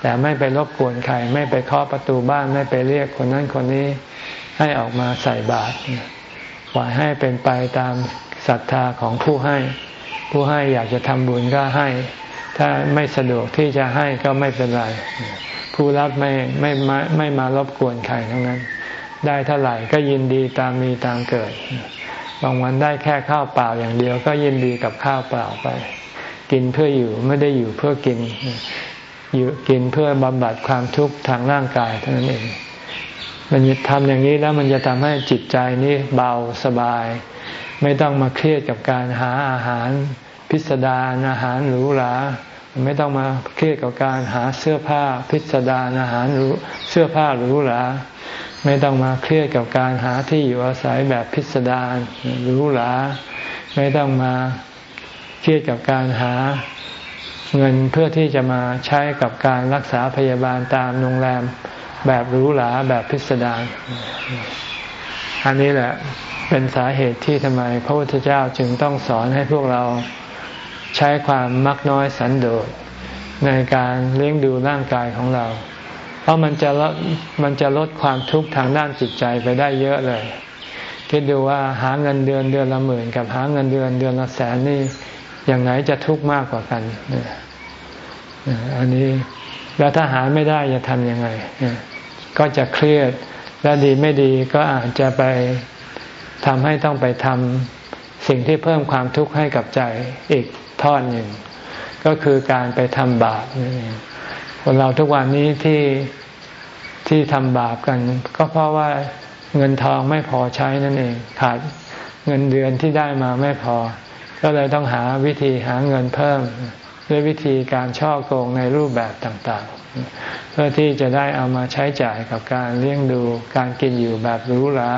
[SPEAKER 1] แต่ไม่ไปรบกวนใครไม่ไปเคาะประตูบ้านไม่ไปเรียกคนนั้นคนนี้ให้ออกมาใส่บาตรปล่อยให้เป็นไปตามศรัทธาของผู้ให้ ผู้ให้อยากจะทำบุญก็ให้ ถ้าไม่สะดวกที่จะให้ก็ไม่เป็นไร ผู้รับไม่ไม่ไม่ไม่มารบกวนใครทั้งนั้น ได้เท่าไหร่ก็ยินดีตามมีตามเกิด บางวันได้แค่ข้าวเปล่าอย่างเดียว ก็ยินดีกับข้าวเปล่าไป กินเพื่ออยู่ไม่ได้อยู่เพื่อกินอยู่กินเพื่อบำบัดความทุกข์ทางร่างกายเท่านั้นเอง มันทำอย่างนี้แล้วมันจะทำให้จิตใจนี้เบาสบาย ไม่ต้องมาเครียดกับการหาอาหารพิสดารอาหารหรูหรา ไม่ต้องมาเครียดกับการหาเสื้อผ้าพิสดารอาหารหรูเสื้อผ้าหรูหราไม่ต้องมาเครียดกับการหาที่อยู่อาศัยแบบพิสดารหรูหราไม่ต้องมาเครียดกับการหาเงินเพื่อที่จะมาใช้กับการรักษาพยาบาลตามโรงแรมแบบหรูหราแบบพิสดารอันนี้แหละเป็นสาเหตุที่ทำไมพระพุทธเจ้าจึงต้องสอนให้พวกเรา ใช้ความมักน้อยสันโดษในการเลี้ยงดูร่างกายของเรา เพราะมันจะลดมันจะลดความทุกข์ทางด้านจิตใจไปได้เยอะเลย คิดดูว่าหาเงินเดือนเดือนละหมื่นกับหาเงินเดือนเดือนละแสนนี่อย่างไหนจะทุกข์มากกว่ากันอันนี้แล้วถ้าหาไม่ได้จะทำยังไง ก็จะเครียดและดีไม่ดีก็อาจจะไปทำให้ต้องไปทำสิ่งที่เพิ่มความทุกข์ให้กับใจอีก ทอดหนึ่ง ก็คือการไปทำบาปนี่เองคนเราทุกวันนี้ที่ที่ทำบาปกัน ก็เพราะว่าเงินทองไม่พอใช้นั่นเอง ขาดเงินเดือนที่ได้มาไม่พอ ก็เลยต้องหาวิธีหาเงินเพิ่ม ด้วยวิธีการช่อโกงในรูปแบบต่างๆ เพื่อที่จะได้เอามาใช้จ่ายกับการเลี้ยงดู การกินอยู่แบบหรูหรา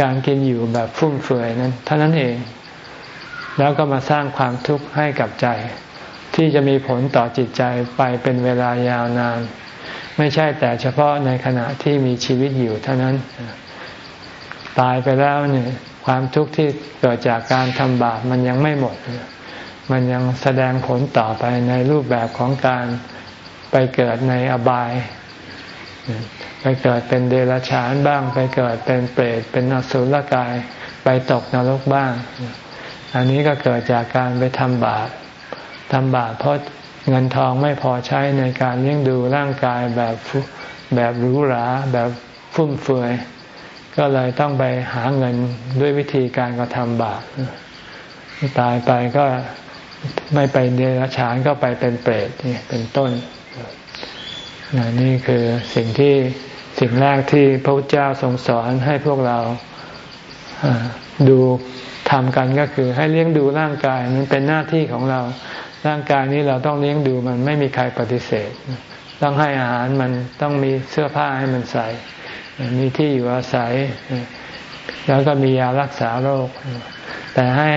[SPEAKER 1] การกินอยู่แบบฟุ่มเฟือยนั้นเท่านั้นเอง แล้วก็มาสร้างความทุกข์ให้กับใจ ที่จะมีผลต่อจิตใจไปเป็นเวลายาวนาน ไม่ใช่แต่เฉพาะในขณะที่มีชีวิตอยู่เท่านั้น ตายไปแล้วเนี่ยความทุกข์ที่เกิดจากการทำบาปมันยังไม่หมด มันยังแสดงผลต่อไปในรูปแบบของการไปเกิดในอบาย ไปเกิดเป็นเดรัจฉานบ้าง ไปเกิดเป็นเปรตเป็นอสุรกาย ไปตกนรกบ้าง อันนี้ก็เกิดจากการไปทำบาปทำบาปเพราะเงินทองไม่พอใช้ในการเลี้ยงดูร่างกายแบบแบบหรูหราแบบฟุ่มเฟือย ก็เลยต้องไปหาเงินด้วยวิธีการกระทำบาปตายไปก็ไม่ไปเดรัจฉานก็ไปเป็นเปรตนี่เป็นต้นนี่คือสิ่งที่สิ่งแรกที่พระพุทธเจ้าทรงสอนให้พวกเรา ดูทำกันก็คือ ให้เลี้ยงดูร่างกายมันเป็นหน้าที่ของเรา ร่างกายนี้เราต้องเลี้ยงดูมันไม่มีใครปฏิเสธ ต้องให้อาหารมันต้องมีเสื้อผ้าให้มันใส่ มีที่อยู่อาศัย แล้วก็มียารักษาโรค แต่ให้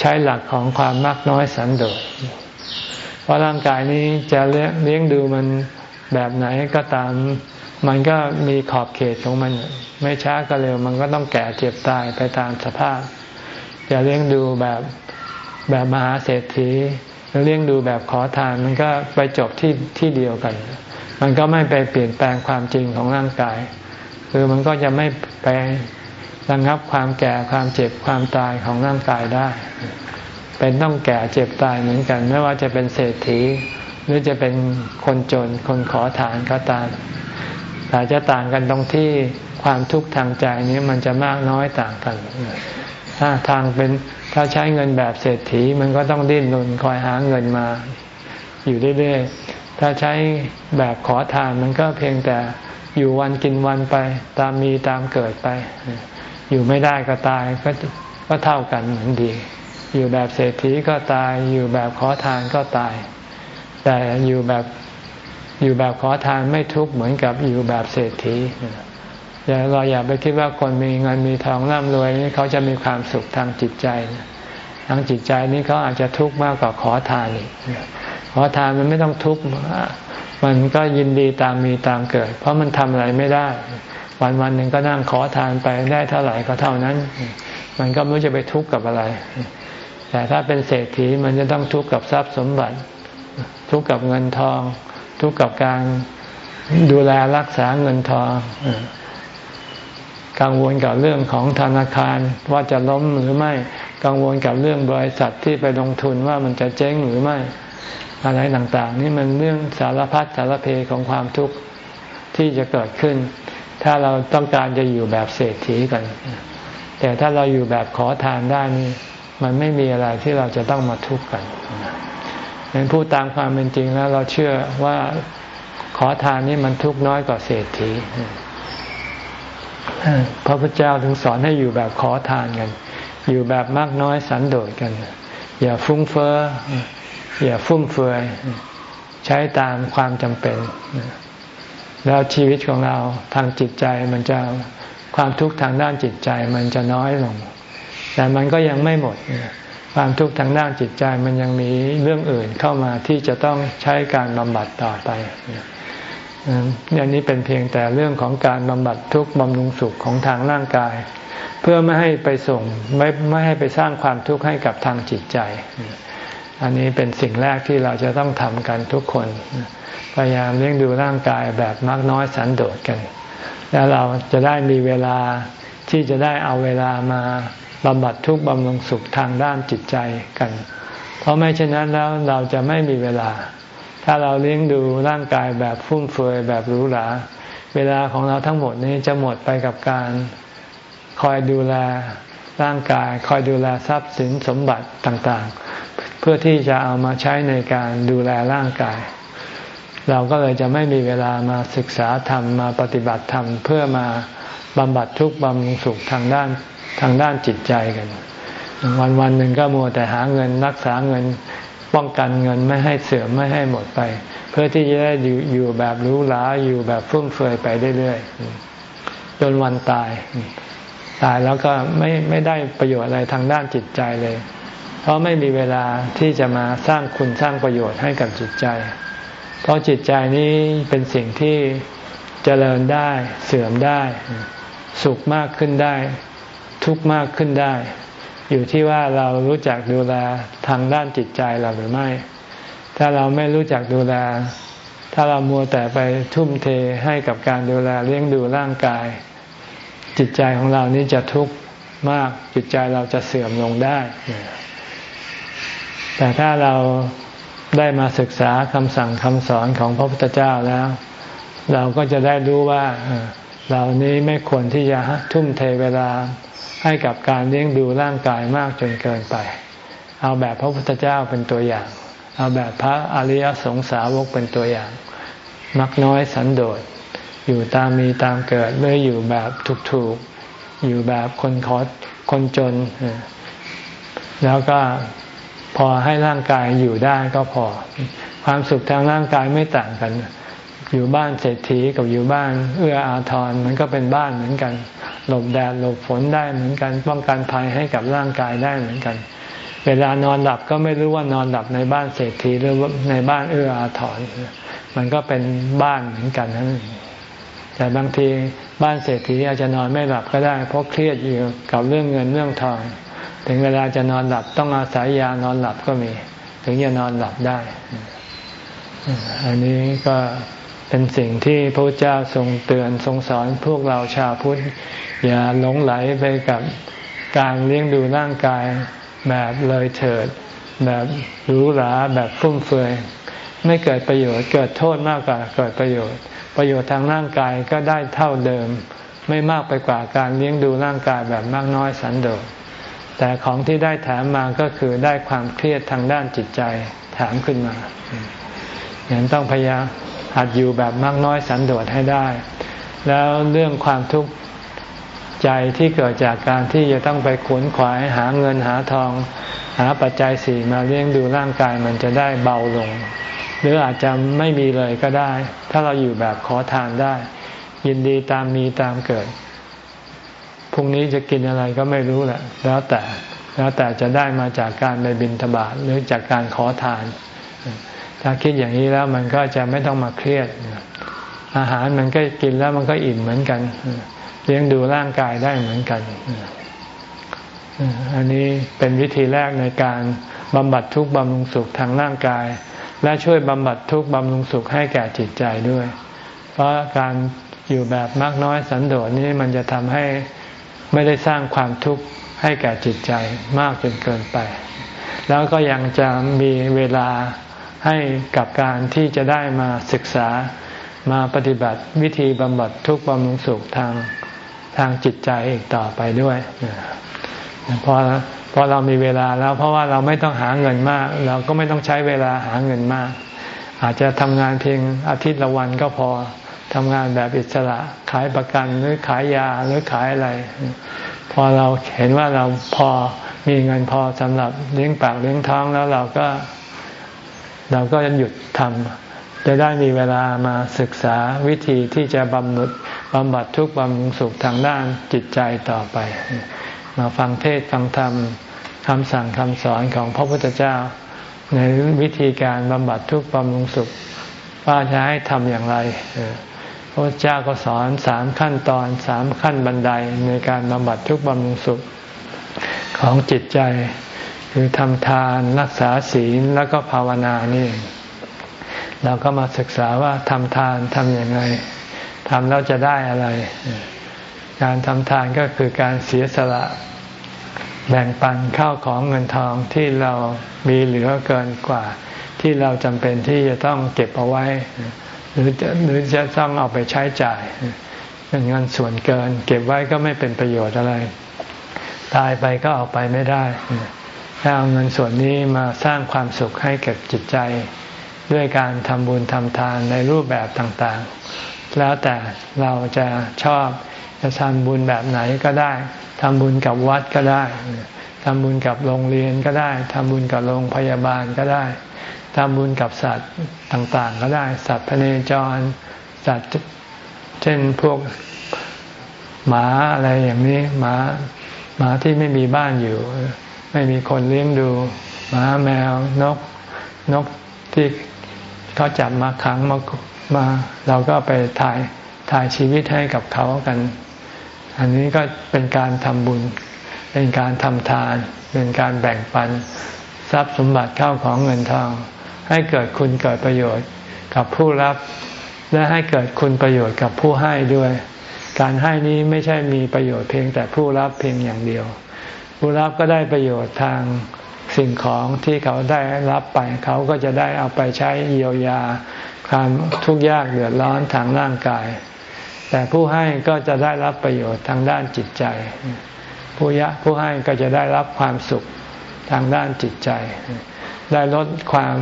[SPEAKER 1] ใช้หลักของความมากน้อยสันโดษเพราะร่างกายนี้จะเลี้ยงดูมันแบบไหนก็ตาม มันก็มีขอบเขตของมัน ไม่ช้าก็เร็ว มันก็ต้องแก่เจ็บตายไปตามสภาพจะเลี้ยงดูแบบแบบมหาเศรษฐีเลี้ยงดูแบบขอทานมันก็ไปจบที่ที่เดียวกัน มันก็ไม่ไปเปลี่ยนแปลงความจริงของร่างกาย คือมันก็จะไม่ไประงับความแก่ความเจ็บความตายของร่างกายได้ เป็นต้องแก่เจ็บตายเหมือนกัน ไม่ว่าจะเป็นเศรษฐี หรือจะเป็นคนจนคนขอทานก็ตาม แต่จะต่างกันตรงที่ความทุกข์ทางใจนี้มันจะมากน้อยต่างกัน ถ้าทางเป็นถ้าใช้เงินแบบเศรษฐีมันก็ต้องดิ้นรนคอยหาเงินมา อยู่เรื่อยถ้าใช้แบบขอทานมันก็เพียงแต่อยู่วันกินวันไป ตามมีตามเกิดไป อยู่ไม่ได้ก็ตายก็ก็เท่ากันเหมือนดี อยู่แบบเศรษฐีก็ตาย อยู่แบบขอทานก็ตาย แต่อยู่แบบ อยู่แบบขอทานไม่ทุกข์เหมือนกับอยู่แบบเศรษฐีอย่าเราอย่าไปคิดว่าคนมีเงินมีทองร่ำรวยนี่เขาจะมีความสุขทางจิตใจทางจิตใจนี่เขาอาจจะทุกข์มากกว่าขอทานอีกขอทานมันไม่ต้องทุกข์มันก็ยินดีตามมีตามเกิด เพราะมันทำอะไรไม่ได้ วันวันหนึ่งก็นั่งขอทานไปได้เท่าไหร่ก็เท่านั้น มันก็ไม่รู้จะไปทุกข์กับอะไร แต่ถ้าเป็นเศรษฐีมันจะต้องทุกข์กับทรัพย์สมบัติ ทุกข์กับเงินทอง ทุกข์กับการดูแลรักษาเงินทองกังวลกับเรื่องของธนาคารว่าจะล้มหรือไม่กังวลกับเรื่องบริษัทที่ไปลงทุนว่ามันจะเจ๊งหรือไม่ อะไรต่างๆ นี่มันเรื่องสารพัดสารเพของความทุกข์ที่จะเกิดขึ้น ถ้าเราต้องการจะอยู่แบบเศรษฐีกัน แต่ถ้าเราอยู่แบบขอทานได้นี่มันไม่มีอะไรที่เราจะต้องมาทุกข์กัน เป็นผู้ตามความเป็นจริงแล้วเราเชื่อว่าขอทานนี่มันทุกน้อยกว่าเศรษฐีพระพุทธเจ้าถึงสอนให้อยู่แบบขอทานกัน อยู่แบบมากน้อยสันโดษกัน อย่าฟุ้งเฟ้อ อย่าฟุ่มเฟือย ใช้ตามความจำเป็น แล้วชีวิตของเราทางจิตใจมันจะความทุกข์ทางด้านจิตใจมันจะน้อยลง แต่มันก็ยังไม่หมด ความทุกข์ทางด้านจิตใจมันยังมีเรื่องอื่นเข้ามาที่จะต้องใช้การบำบัดต่อไปอย่างนี้เป็นเพียงแต่เรื่องของการบำบัดทุกข์บำรุงสุขของทางร่างกาย เพื่อไม่ให้ไปส่งไม่ไม่ให้ไปสร้างความทุกข์ให้กับทางจิตใจ อันนี้เป็นสิ่งแรกที่เราจะต้องทำกันทุกคน พยายามเลี้ยงดูร่างกายแบบมากน้อยสันโดษกัน แล้วเราจะได้มีเวลาที่จะได้เอาเวลามา บำบัดทุกข์บำรุงสุขทางด้านจิตใจกัน เพราะไม่เช่นนั้นแล้วเราจะไม่มีเวลา ถ้าเราเลี้ยงดูร่างกายแบบฟุ่มเฟือยแบบหรูหราเวลาของเราทั้งหมดนี้จะหมดไปกับการคอยดูแลร่างกาย คอยดูแลทรัพย์สินสมบัติต่างๆ เพื่อที่จะเอามาใช้ในการดูแลร่างกาย เราก็เลยจะไม่มีเวลามาศึกษาธรรมมาปฏิบัติธรรมเพื่อมาบำบัดทุกข์บำรุงสุขทางด้าน ทางด้านจิตใจกัน วันวันหนึ่งก็มัวแต่หาเงินรักษาเงินป้องกันเงินไม่ให้เสื่อมไม่ให้หมดไป เพื่อที่จะได้อยู่แบบรู้หลาอยู่แบบฟุ่มเฟือยไปเรื่อยๆจนวันตาย ตายแล้วก็ไม่ไม่ได้ประโยชน์อะไรทางด้านจิตใจเลย เพราะไม่มีเวลาที่จะมาสร้างคุณสร้างประโยชน์ให้กับจิตใจ เพราะจิตใจนี้เป็นสิ่งที่เจริญได้เสื่อมได้ สุขมากขึ้นได้ ทุกข์มากขึ้นได้ อยู่ที่ว่าเรารู้จักดูแลทางด้านจิตใจเราหรือไม่ ถ้าเราไม่รู้จักดูแล ถ้าเรามัวแต่ไปทุ่มเทให้กับการดูแลเลี้ยงดูร่างกาย จิตใจของเรานี้จะทุกข์มากจิตใจเราจะเสื่อมลงได้ แต่ถ้าเราได้มาศึกษาคำสั่งคำสอนของพระพุทธเจ้าแล้ว เราก็จะได้รู้ว่าเรานี้ไม่ควรที่จะทุ่มเทเวลา ให้กับการเลี้ยงดูร่างกายมากจนเกินไป เอาแบบพระพุทธเจ้าเป็นตัวอย่าง เอาแบบพระอริยสงสาวกเป็นตัวอย่าง มักน้อยสันโดษ อยู่ตามมีตามเกิดไม่อยู่แบบถูกๆ อยู่แบบคนขอคนจน แล้วก็พอให้ร่างกายอยู่ได้ก็พอ ความสุขทางร่างกายไม่ต่างกัน อยู่บ้านเศรษฐีกับอยู่บ้านเอื้ออาทรมันก็เป็นบ้านเหมือนกัน หลบแดดหลบฝนได้เหมือนกัน ป้องกันภัยให้กับร่างกายได้เหมือนกัน เวลานอนหลับก็ไม่รู้ว่านอนหลับในบ้านเศรษฐีหรือในบ้านเอื้ออาทรมันก็เป็นบ้านเหมือนกันนั่นแต่บางทีบ้านเศรษฐีอาจจะนอนไม่หลับก็ได้ เพราะเครียดอยู่กับเรื่องเงินเรื่องทอง ถึงเวลาจะนอนหลับต้องอาศัยยานอนหลับก็มี ถึงจะนอนหลับได้ อันนี้ก็เป็นสิ่งที่พระเจ้าทรงเตือนทรงสอนพวกเราชาวพุทธ อย่าหลงไหลไปกับการเลี้ยงดูร่างกายแบบเลยเถิด แบบหรูหราแบบฟุ่มเฟือยไม่เกิดประโยชน์เกิดโทษมากกว่าเกิดประโยชน์ ประโยชน์ทางร่างกายก็ได้เท่าเดิม ไม่มากไปกว่าการเลี้ยงดูร่างกายแบบมากน้อยสันโดษแต่ของที่ได้แถมมาก็คือได้ความเครียดทางด้านจิตใจแถมขึ้นมาอย่างต้องพยายามหัดอยู่แบบมากน้อยสันโดษให้ได้ แล้วเรื่องความทุกข์ ใจที่เกิดจากการที่จะต้องไปขวนขวายหาเงินหาทอง หาปัจจัยสี่มาเลี้ยงดูร่างกายมันจะได้เบาลง หรืออาจจะไม่มีเลยก็ได้ ถ้าเราอยู่แบบขอทานได้ ยินดีตามมีตามเกิดพรุ่งนี้จะกินอะไรก็ไม่รู้แหละแล้วแต่แล้วแต่จะได้มาจากการไปบินทบาทหรือจากการขอทาน ถ้าคิดอย่างนี้แล้วมันก็จะไม่ต้องมาเครียด อาหารมันก็กินแล้วมันก็อิ่มเหมือนกัน เลี้ยงดูร่างกายได้เหมือนกัน อันนี้เป็นวิธีแรกในการบำบัดทุกข์บำรุงสุขทางร่างกาย และช่วยบำบัดทุกข์บำรุงสุขให้แก่จิตใจด้วย เพราะการอยู่แบบมากน้อยสันโดษนี้มันจะทำให้ไม่ได้สร้างความทุกข์ให้แก่จิตใจมากจนเกินไป แล้วก็ยังจะมีเวลาให้กับการที่จะได้มาศึกษามาปฏิบัติวิธีบำบัดทุกข์บำรุงสุขทาง ทางจิตใจอีกต่อไปด้วยพอพอเรามีเวลาแล้วเพราะว่าเราไม่ต้องหาเงินมาก เราก็ไม่ต้องใช้เวลาหาเงินมาก อาจจะทำงานเพียงอาทิตย์ละวันก็พอทำงานแบบอิสระขายประกันหรือขายยาหรือขายอะไร พอเราเห็นว่าเราพอมีเงินพอสำหรับเลี้ยงปากเลี้ยงท้องแล้วเราก็ เราก็จะหยุดทำจะได้มีเวลามาศึกษาวิธีที่จะบำบัด บำบัดทุกข์บำรุงสุขทางด้านจิตใจต่อไป มาฟังเทศฟังธรรมคำสั่งคำสอนของพระพุทธเจ้า ในวิธีการบำบัดทุกข์บำรุงสุขว่าจะให้ทำอย่างไรพระเจ้าก็สอนสามขั้นตอนสามขั้นบันไดในการบำบัดทุกข์บำรุงสุขของจิตใจ คือทำทานรักษาศีลแล้วก็ภาวนานี่เราก็มาศึกษาว่าทำทานทำอย่างไร ทำแล้วจะได้อะไร การทำทานก็คือการเสียสละ แบ่งปันข้าวของเงินทองที่เรามีเหลือเกินกว่า ที่เราจำเป็นที่จะต้องเก็บเอาไว้ หรือจะหรือจะต้องเอาไปใช้จ่ายเป็นเงินส่วนเกิน เก็บไว้ก็ไม่เป็นประโยชน์อะไร ตายไปก็เอาไปไม่ได้ถ้าเอาเงินส่วนนี้มาสร้างความสุขให้กับจิตใจ ด้วยการทำบุญทำทานในรูปแบบต่าง แล้วแต่เราจะชอบจะทำบุญแบบไหนก็ได้ทำบุญกับวัดก็ได้ทำบุญกับโรงเรียนก็ได้ทำบุญกับโรงพยาบาลก็ได้ทำบุญกับสัตว์ต่างๆ ก็ได้ สัตว์พเนจร สัตว์เช่นพวกหมาอะไรอย่างนี้หมาหมาที่ไม่มีบ้านอยู่ ไม่มีคนเลี้ยงดูหมาแมวนกนกที่เขาจับมาขังมา มา เราก็ไปถ่ายถ่ายชีวิตให้กับเขากัน อันนี้ก็เป็นการทำบุญ เป็นการทำทาน เป็นการแบ่งปัน ทรัพย์สมบัติเข้าของเงินทอง ให้เกิดคุณเกิดประโยชน์กับผู้รับ และให้เกิดคุณประโยชน์กับผู้ให้ด้วย การให้นี้ไม่ใช่มีประโยชน์เพียงแต่ผู้รับเพียงอย่างเดียว ผู้รับก็ได้ประโยชน์ทางสิ่งของที่เขาได้รับไป เขาก็จะได้เอาไปใช้เยียวยา ความทุกข์ยากเดือดร้อนทางร่างกาย แต่ผู้ให้ก็จะได้รับประโยชน์ทางด้านจิตใจ ผู้ยะผู้ให้ก็จะได้รับความสุขทางด้านจิตใจ ได้ลดความ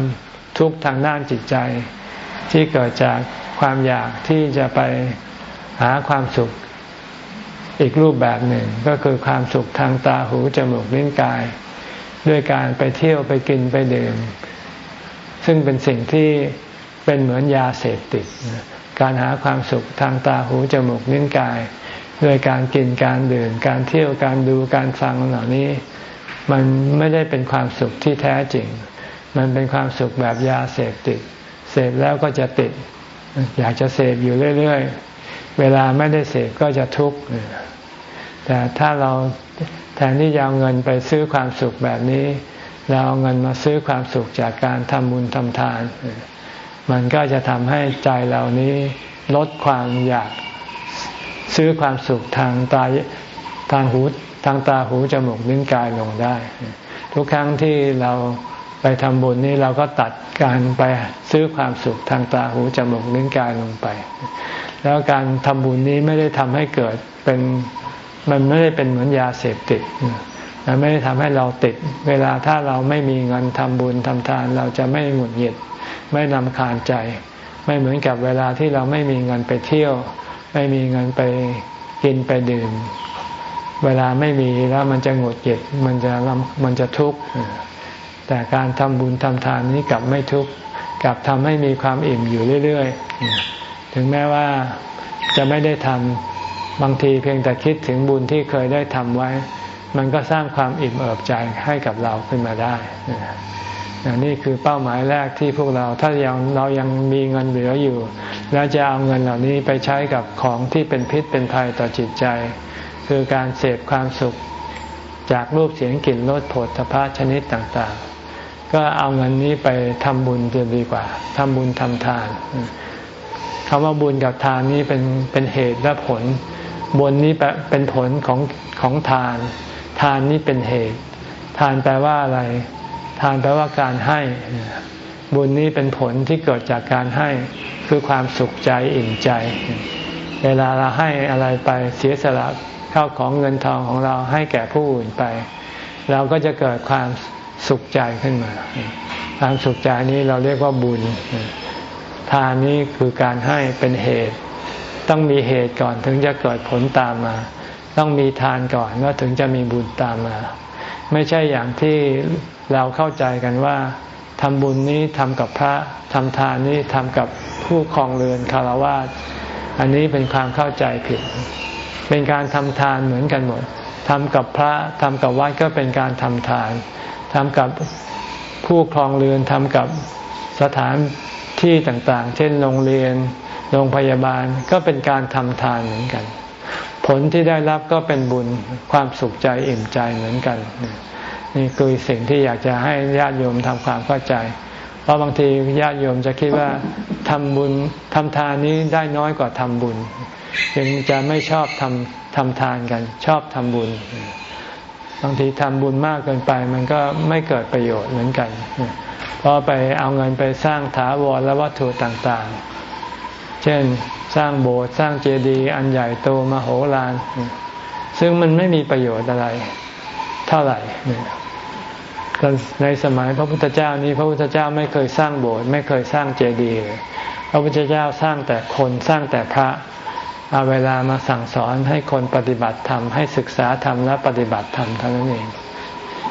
[SPEAKER 1] ทุกข์ทางด้านจิตใจ ที่เกิดจากความอยากที่จะไปหาความสุขอีกรูปแบบหนึ่งก็คือความสุขทางตาหูจมูกลิ้นกาย ด้วยการไปเที่ยวไปกินไปดื่ม ซึ่งเป็นสิ่งที่ เป็นเหมือนยาเสพติด การหาความสุขทางตาหูจมูกลิ้นกายด้วยการกินการดื่มการเที่ยวการดูการฟังเหล่านี้ มันไม่ได้เป็นความสุขที่แท้จริง มันเป็นความสุขแบบยาเสพติด เสพแล้วก็จะติด อยากจะเสพอยู่เรื่อยๆ เวลาไม่ได้เสพก็จะทุกข์แต่ถ้าเราแทนที่จะเอาเงินไปซื้อความสุขแบบนี้ เราเอาเงินมาซื้อความสุขจากการทำบุญทำทาน มันก็จะทำให้ใจเรานี้ลดความอยากซื้อความสุขทางตาทางหูทางตาหูจมูกลิ้นกายลงได้ ทุกครั้งที่เราไปทำบุญนี้เราก็ตัดการไปซื้อความสุขทางตาหูจมูกลิ้นกายลงไป แล้วการทำบุญนี้ไม่ได้ทำให้เกิดเป็นมันไม่ได้เป็นเหมือนยาเสพติดมันไม่ได้ทำให้เราติด เวลาถ้าเราไม่มีเงินทำบุญทำทาน เราจะไม่หงุดหงิด ไม่ลำคาญใจ ไม่เหมือนกับเวลาที่เราไม่มีเงินไปเที่ยว ไม่มีเงินไปกินไปดื่ม เวลาไม่มีแล้วมันจะหงุดหงิดมันจะมันจะทุกข์แต่การทำบุญทำทานนี้กลับไม่ทุกข์กลับทำให้มีความอิ่มอยู่เรื่อยๆ ถึงแม้ว่าจะไม่ได้ทำบางทีเพียงแต่คิดถึงบุญที่เคยได้ทำไว้ มันก็สร้างความอิ่มเอิบใจให้กับเราขึ้นมาได้ นี่คือเป้าหมายแรกที่พวกเราถ้ายังเรายังมีเงินเหลืออยู่ แล้วจะเอาเงินเหล่านี้ไปใช้กับของที่เป็นพิษเป็นภัยต่อจิตใจ คือการเสพความสุขจากรูปเสียงกลิ่นรสผลพระชนิดต่างๆ ก็เอาเงินนี้ไปทำบุญจะดีกว่าทำบุญทำทานคำว่าบุญกับทานนี้เป็นเป็นเหตุและผล บุญนี้เป็นผลของของทาน ทานนี้เป็นเหตุ ทานแปลว่าอะไร ทานแปลว่าการให้ บุญนี้เป็นผลที่เกิดจากการให้คือความสุขใจอิ่มใจ เวลาเราให้อะไรไปเสียสละเข้าของเงินทองของเราให้แก่ผู้อื่นไป เราก็จะเกิดความสุขใจขึ้นมา ความสุขใจนี้เราเรียกว่าบุญ ทานนี้คือการให้เป็นเหตุ ต้องมีเหตุก่อนถึงจะเกิดผลตามมา ต้องมีทานก่อนแล้วถึงจะมีบุญตามมา ไม่ใช่อย่างที่เราเข้าใจกันว่าทำบุญนี้ทำกับพระทำทานนี้ทำกับผู้ครองเรือนคารวะอันนี้เป็นความเข้าใจผิด เป็นการทำทานเหมือนกันหมดทำกับพระทำกับวัดก็เป็นการทำทานทำกับผู้ครองเรือนทำกับสถานที่ต่างๆ เช่นโรงเรียน โรงพยาบาลก็เป็นการทำทานเหมือนกัน ผลที่ได้รับก็เป็นบุญความสุขใจอิ่มใจเหมือนกัน นี่คือสิ่งที่อยากจะให้ญาติโยมทำความเข้าใจ เพราะบางทีญาติโยมจะคิดว่าทำบุญทำทานนี้ได้น้อยกว่าทำบุญยังจะไม่ชอบทำทำทานกัน ชอบทำบุญ บางทีทำบุญมากเกินไป มันก็ไม่เกิดประโยชน์เหมือนกัน เพราะไปเอาเงินไปสร้างถาวรและวัตถุต่างๆ ช่นสร้างโบสถ์สร้างเจดีย์อันใหญ่โตมโหฬารซึ่งมันไม่มีประโยชน์อะไร เท่าไหร่ในสมัยพระพุทธเจ้านี้พระพุทธเจ้าไม่เคยสร้างโบสถ์ไม่เคยสร้างเจดีย์พระพุทธเจ้าสร้างแต่คนสร้างแต่พระเอาเวลามาสั่งสอนให้คนปฏิบัติธรรมให้ศึกษาธรรมและปฏิบัติธรรมเท่านั้นเอง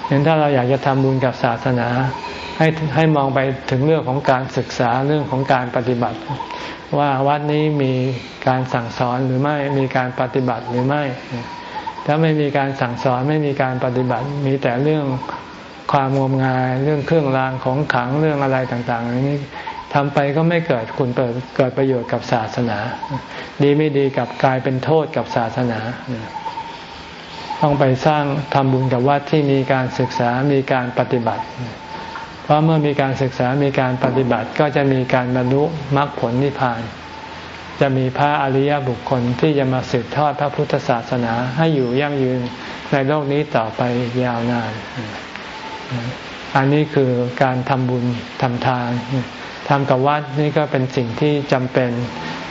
[SPEAKER 1] เห็นถ้าเราอยากจะทำบุญกับศาสนา ให้ให้มองไปถึงเรื่องของการศึกษาเรื่องของการปฏิบัติ ว่าวัดนี้มีการสั่งสอนหรือไม่มีการปฏิบัติหรือไม่ ถ้าไม่มีการสั่งสอนไม่มีการปฏิบัติ มีแต่เรื่องความงมงายเรื่องเครื่องรางของขังเรื่องอะไรต่างๆอย่างนี้ทำไปก็ไม่เกิดคุณเกิดประโยชน์กับศาสนา ดีไม่ดีกับกลายเป็นโทษกับศาสนาต้องไปสร้างทำบุญกับวัดที่มีการศึกษามีการปฏิบัติ เพราะเมื่อมีการศึกษามีการปฏิบัติก็จะมีการบรรลุมรรคผลนิพพาน จะมีพระอริยบุคคลที่จะมาสืบทอดพระพุทธศาสนาให้อยู่ยั่งยืนในโลกนี้ต่อไปยาวนาน อันนี้คือการทำบุญทำทานทำกับวัดนี่ก็เป็นสิ่งที่จำเป็น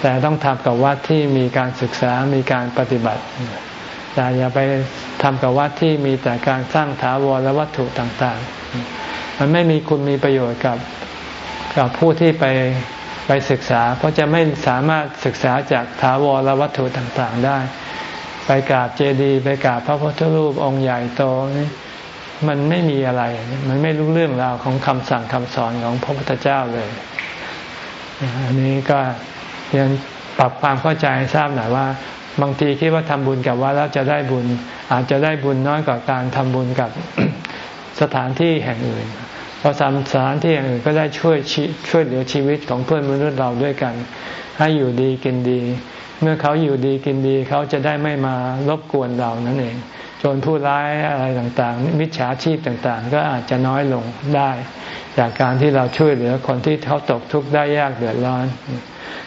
[SPEAKER 1] แต่ต้องทำกับวัดที่มีการศึกษามีการปฏิบัติแต่อย่าไปทำกับวัดที่มีแต่การสร้างถาวรและวัตถุต่างๆ มันไม่มีคุณมีประโยชน์กับกับผู้ที่ไปไปศึกษา เพราะจะไม่สามารถศึกษาจากถาวรวัตถุต่างๆได้ ไปกราบเจดีย์ไปกราบพระพุทธรูปองค์ใหญ่โตนี่มันไม่มีอะไร มันไม่รู้เรื่องราวของคำสั่งคำสอนของพระพุทธเจ้าเลยอันนี้ก็ยังปรับความเข้าใจทราบหน่อยว่า บางทีคิดว่าทำบุญกับวัดแล้วจะได้บุญ อาจจะได้บุญน้อยกว่าการทำบุญกับสถานที่แห่งอื่น เพราะสานที่แห่งอื่นก็ได้ช่วยช่วยเหลือชีวิตของเพื่อนมนุษย์เราด้วยกัน ให้อยู่ดีกินดี เมื่อเขาอยู่ดีกินดีเขาจะได้ไม่มารบกวนเรานั่นเองจนผู้ร้ายอะไรต่างๆ มิจฉาชีพต่างๆ ก็อาจจะน้อยลงได้ จากการที่เราช่วยเหลือคนที่เขาตกทุกข์ได้ยากเดือดร้อน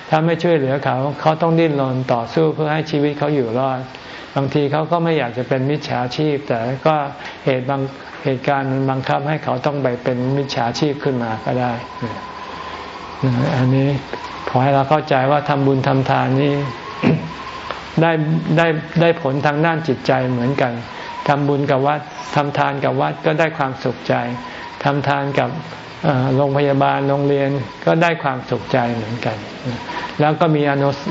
[SPEAKER 1] ถ้าไม่ช่วยเหลือเขาเขาต้องดิ้นรนต่อสู้เพื่อให้ชีวิตเขาอยู่รอด บางทีเขาก็ไม่อยากจะเป็นมิจฉาชีพ แต่ก็เหตุบางเหตุการณ์มันบังคับให้เขาต้องไปเป็นมิจฉาชีพขึ้นมาก็ได้อันนี้ขอให้เราเข้าใจว่าทำบุญทำทานนี่ได้ได้ได้ผลทางด้านจิตใจเหมือนกันทำบุญกับวัดทำทานกับวัดก็ได้ความสุขใจทำทานกับโรงพยาบาลโรงเรียนก็ได้ความสุขใจเหมือนกัน แล้วก็มี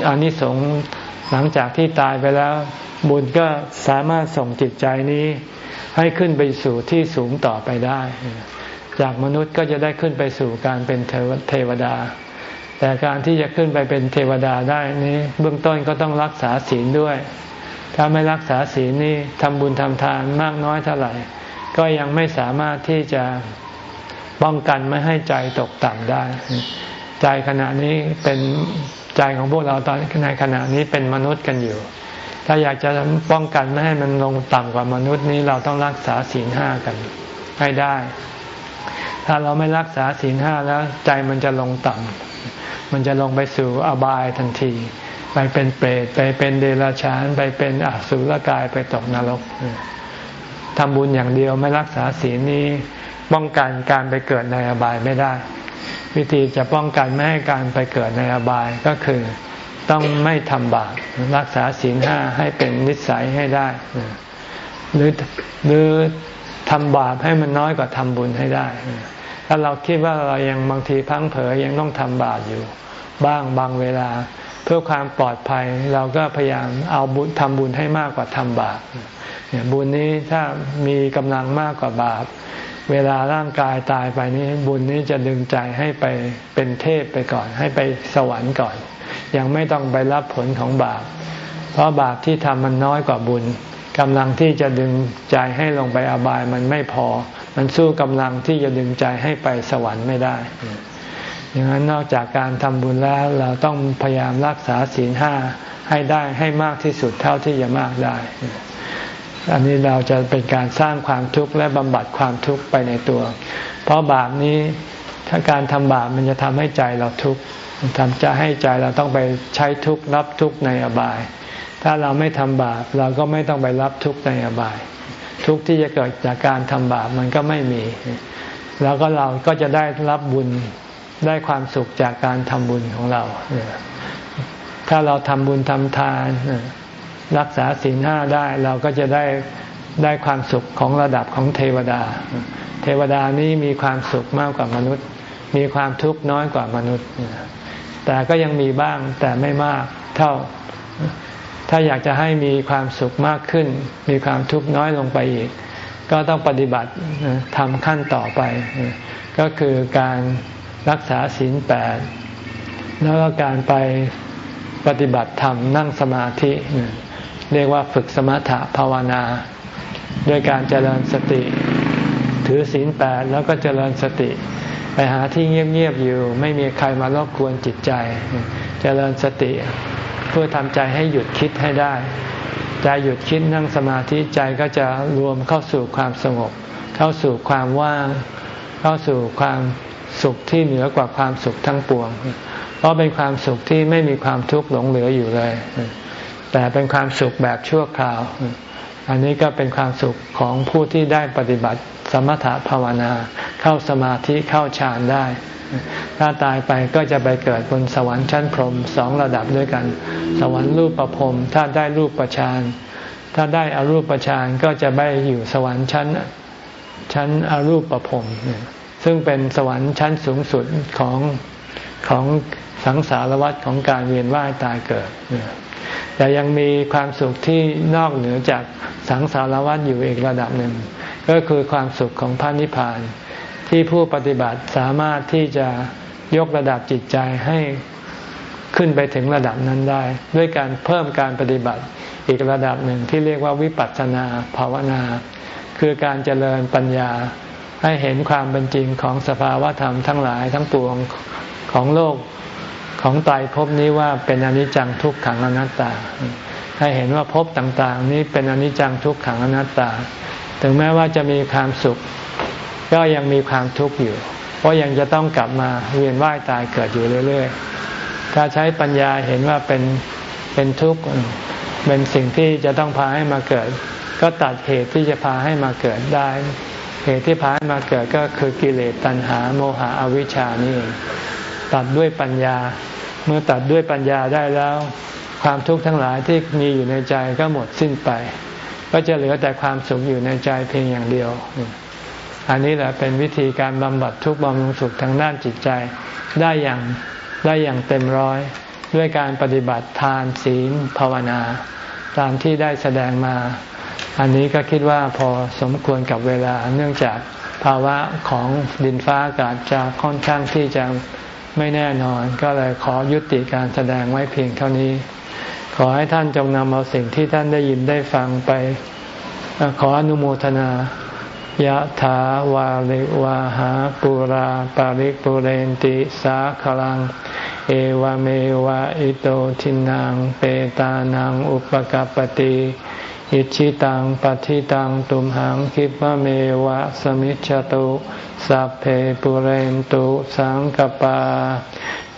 [SPEAKER 1] อนิสงส์ หลังจากที่ตายไปแล้ว บุญก็สามารถส่งจิตใจนี้ ให้ขึ้นไปสู่ที่สูงต่อไปได้ จากมนุษย์ก็จะได้ขึ้นไปสู่การเป็นเทวดา แต่การที่จะขึ้นไปเป็นเทวดาได้นี้ เบื้องต้นก็ต้องรักษาศีลด้วย ถ้าไม่รักษาศีลนี่ทำบุญทำทานมากน้อยเท่าไหร่ ก็ยังไม่สามารถที่จะป้องกันไม่ให้ใจตกต่ำได้ ใจขณะนี้เป็น ใจของพวกเราตอนในขณะนี้เป็นมนุษย์กันอยู่ ถ้าอยากจะป้องกันไม่ให้มันลงต่ำกว่ามนุษย์นี้เราต้องรักษาศีลห้ากันให้ได้ ถ้าเราไม่รักษาศีลห้าแล้วใจมันจะลงต่ำมันจะลงไปสู่อบายทันที ไปเป็นเปรตไปเป็นเดรัจฉานไปเป็นอสุรกายไปตกนรกทำบุญอย่างเดียวไม่รักษาศีลนี้ ป้องกันการไปเกิดในอบายไม่ได้ วิธีจะป้องกันไม่ให้การไปเกิดในอบายก็คือต้องไม่ทำบาปรักษาศีลห้าให้เป็นนิสัยให้ได้ หรือหรือทำบาปให้มันน้อยกว่าทำบุญให้ได้ ถ้าเราคิดว่าเรายังบางทีพังเผยยังต้องทำบาปอยู่ บ้างบางเวลา เพื่อความปลอดภัยเราก็พยายามเอาบุญทำบุญให้มากกว่าทำบาปบุญนี้ถ้ามีกำลังมากกว่าบาป เวลาร่างกายตายไปนี้บุญนี้จะดึงใจให้ไปเป็นเทพไปก่อน ให้ไปสวรรค์ก่อน ยังไม่ต้องไปรับผลของบาป เพราะบาปที่ทำมันน้อยกว่าบุญกำลังที่จะดึงใจให้ลงไปอบายมันไม่พอ มันสู้กำลังที่จะดึงใจให้ไปสวรรค์ไม่ได้ดังนั้นนอกจากการทำบุญแล้วเราต้องพยายามรักษาศีลห้าให้ได้ให้มากที่สุดเท่าที่จะมากได้ อันนี้เราจะเป็นการสร้างความทุกข์และบำบัดความทุกข์ไปในตัว เพราะบาปนี้ถ้าการทำบาปมันจะทำให้ใจเราทุกข์ทำจะให้ใจเราต้องไปใช้ทุกข์รับทุกข์ในอบาย ถ้าเราไม่ทำบาปเราก็ไม่ต้องไปรับทุกข์ในอบาย ทุกข์ที่จะเกิดจากการทำบาปมันก็ไม่มี แล้วก็เราก็จะได้รับบุญได้ความสุขจากการทำบุญของเรา ถ้าเราทำบุญทำทาน รักษาศีลห้าได้เราก็จะได้ได้ความสุขของระดับของเทวดา เทวดานี้มีความสุขมากกว่ามนุษย์ มีความทุกข์น้อยกว่ามนุษย์ แต่ก็ยังมีบ้างแต่ไม่มากเท่า ถ้าอยากจะให้มีความสุขมากขึ้น มีความทุกข์น้อยลงไปอีก ก็ต้องปฏิบัติทำขั้นต่อไป ก็คือการรักษาศีลแปดแล้วก็การไปปฏิบัติธรรมนั่งสมาธิ เรียกว่าฝึกสมถะภาวนา ด้วยการเจริญสติ ถือศีลแปดแล้วก็เจริญสติ ไปหาที่เงียบๆอยู่ ไม่มีใครมารบกวนจิตใจ เจริญสติ เพื่อทำใจให้หยุดคิดให้ได้ ใจหยุดคิดนั่งสมาธิใจก็จะรวมเข้าสู่ความสงบ เข้าสู่ความว่าง เข้าสู่ความสุขที่เหนือกว่าความสุขทั้งปวง เพราะเป็นความสุขที่ไม่มีความทุกข์หลงเหลืออยู่เลย แต่เป็นความสุขแบบชั่วคราว อันนี้ก็เป็นความสุขของผู้ที่ได้ปฏิบัติสมถะภาวนา เข้าสมาธิเข้าฌานได้ ถ้าตายไปก็จะไปเกิดบนสวรรค์ชั้นพรหมสองระดับด้วยกัน สวรรค์รูปประพรมถ้าได้รูปประชานถ้าได้อารูปประชานก็จะไปอยู่สวรรค์ชั้นชั้นอารูปประพรมซึ่งเป็นสวรรค์ชั้นสูงสุดของของสังสารวัฏของการเวียนว่ายตายเกิด แต่ยังมีความสุขที่นอกเหนือจากสังสารวัฏอยู่อีกระดับหนึ่ง ก็คือความสุขของพระนิพพาน ที่ผู้ปฏิบัติสามารถที่จะยกระดับจิตใจให้ขึ้นไปถึงระดับนั้นได้ ด้วยการเพิ่มการปฏิบัติอีกระดับหนึ่งที่เรียกว่าวิปัสสนาภาวนา คือการเจริญปัญญาให้เห็นความเป็นจริงของสภาวะธรรมทั้งหลายทั้งปวงของโลก ของตายภพนี้ว่าเป็นอนิจจังทุกขังอนัตตา ให้เห็นว่าภพต่างๆ นี้เป็นอนิจจังทุกขังอนัตตา ถึงแม้ว่าจะมีความสุข ก็ยังมีความทุกข์อยู่ เพราะยังจะต้องกลับมาเวียนว่ายตายเกิดอยู่เรื่อยๆ ถ้าใช้ปัญญาเห็นว่าเป็นเป็นทุกข์เป็นสิ่งที่จะต้องพาให้มาเกิด ก็ตัดเหตุที่จะพาให้มาเกิดได้เหตุที่พาให้มาเกิดก็คือกิเลสตัณหาโมหะอวิชชานี่ ตัดด้วยปัญญา เมื่อตัดด้วยปัญญาได้แล้ว ความทุกข์ทั้งหลายที่มีอยู่ในใจก็หมดสิ้นไป ก็จะเหลือแต่ความสุขอยู่ในใจเพียงอย่างเดียว อันนี้แหละเป็นวิธีการบำบัดทุกข์บำรุงสุขทางด้านจิตใจได้อย่างได้อย่างเต็มร้อยด้วยการปฏิบัติทานศีลภาวนา ตามที่ได้แสดงมา อันนี้ก็คิดว่าพอสมควรกับเวลาเนื่องจากภาวะของดินฟ้าอากาศจะค่อนข้างที่จะ ไม่แน่นอนก็เลยขอยุติการแสดงไว้เพียงเท่านี้ ขอให้ท่านจงนำเอาสิ่งที่ท่านได้ยินได้ฟังไป ขออนุโมทนายะถาวาลิวาหาปุราปาริปุเรนติสาขลัง เอวเมวะอิโตทินังเปตานังอุปกปติ อิชิตังปฏิตังตุมหังคิปะเมวะสมิจฉตุสัพเพปุเรนตุสังกปา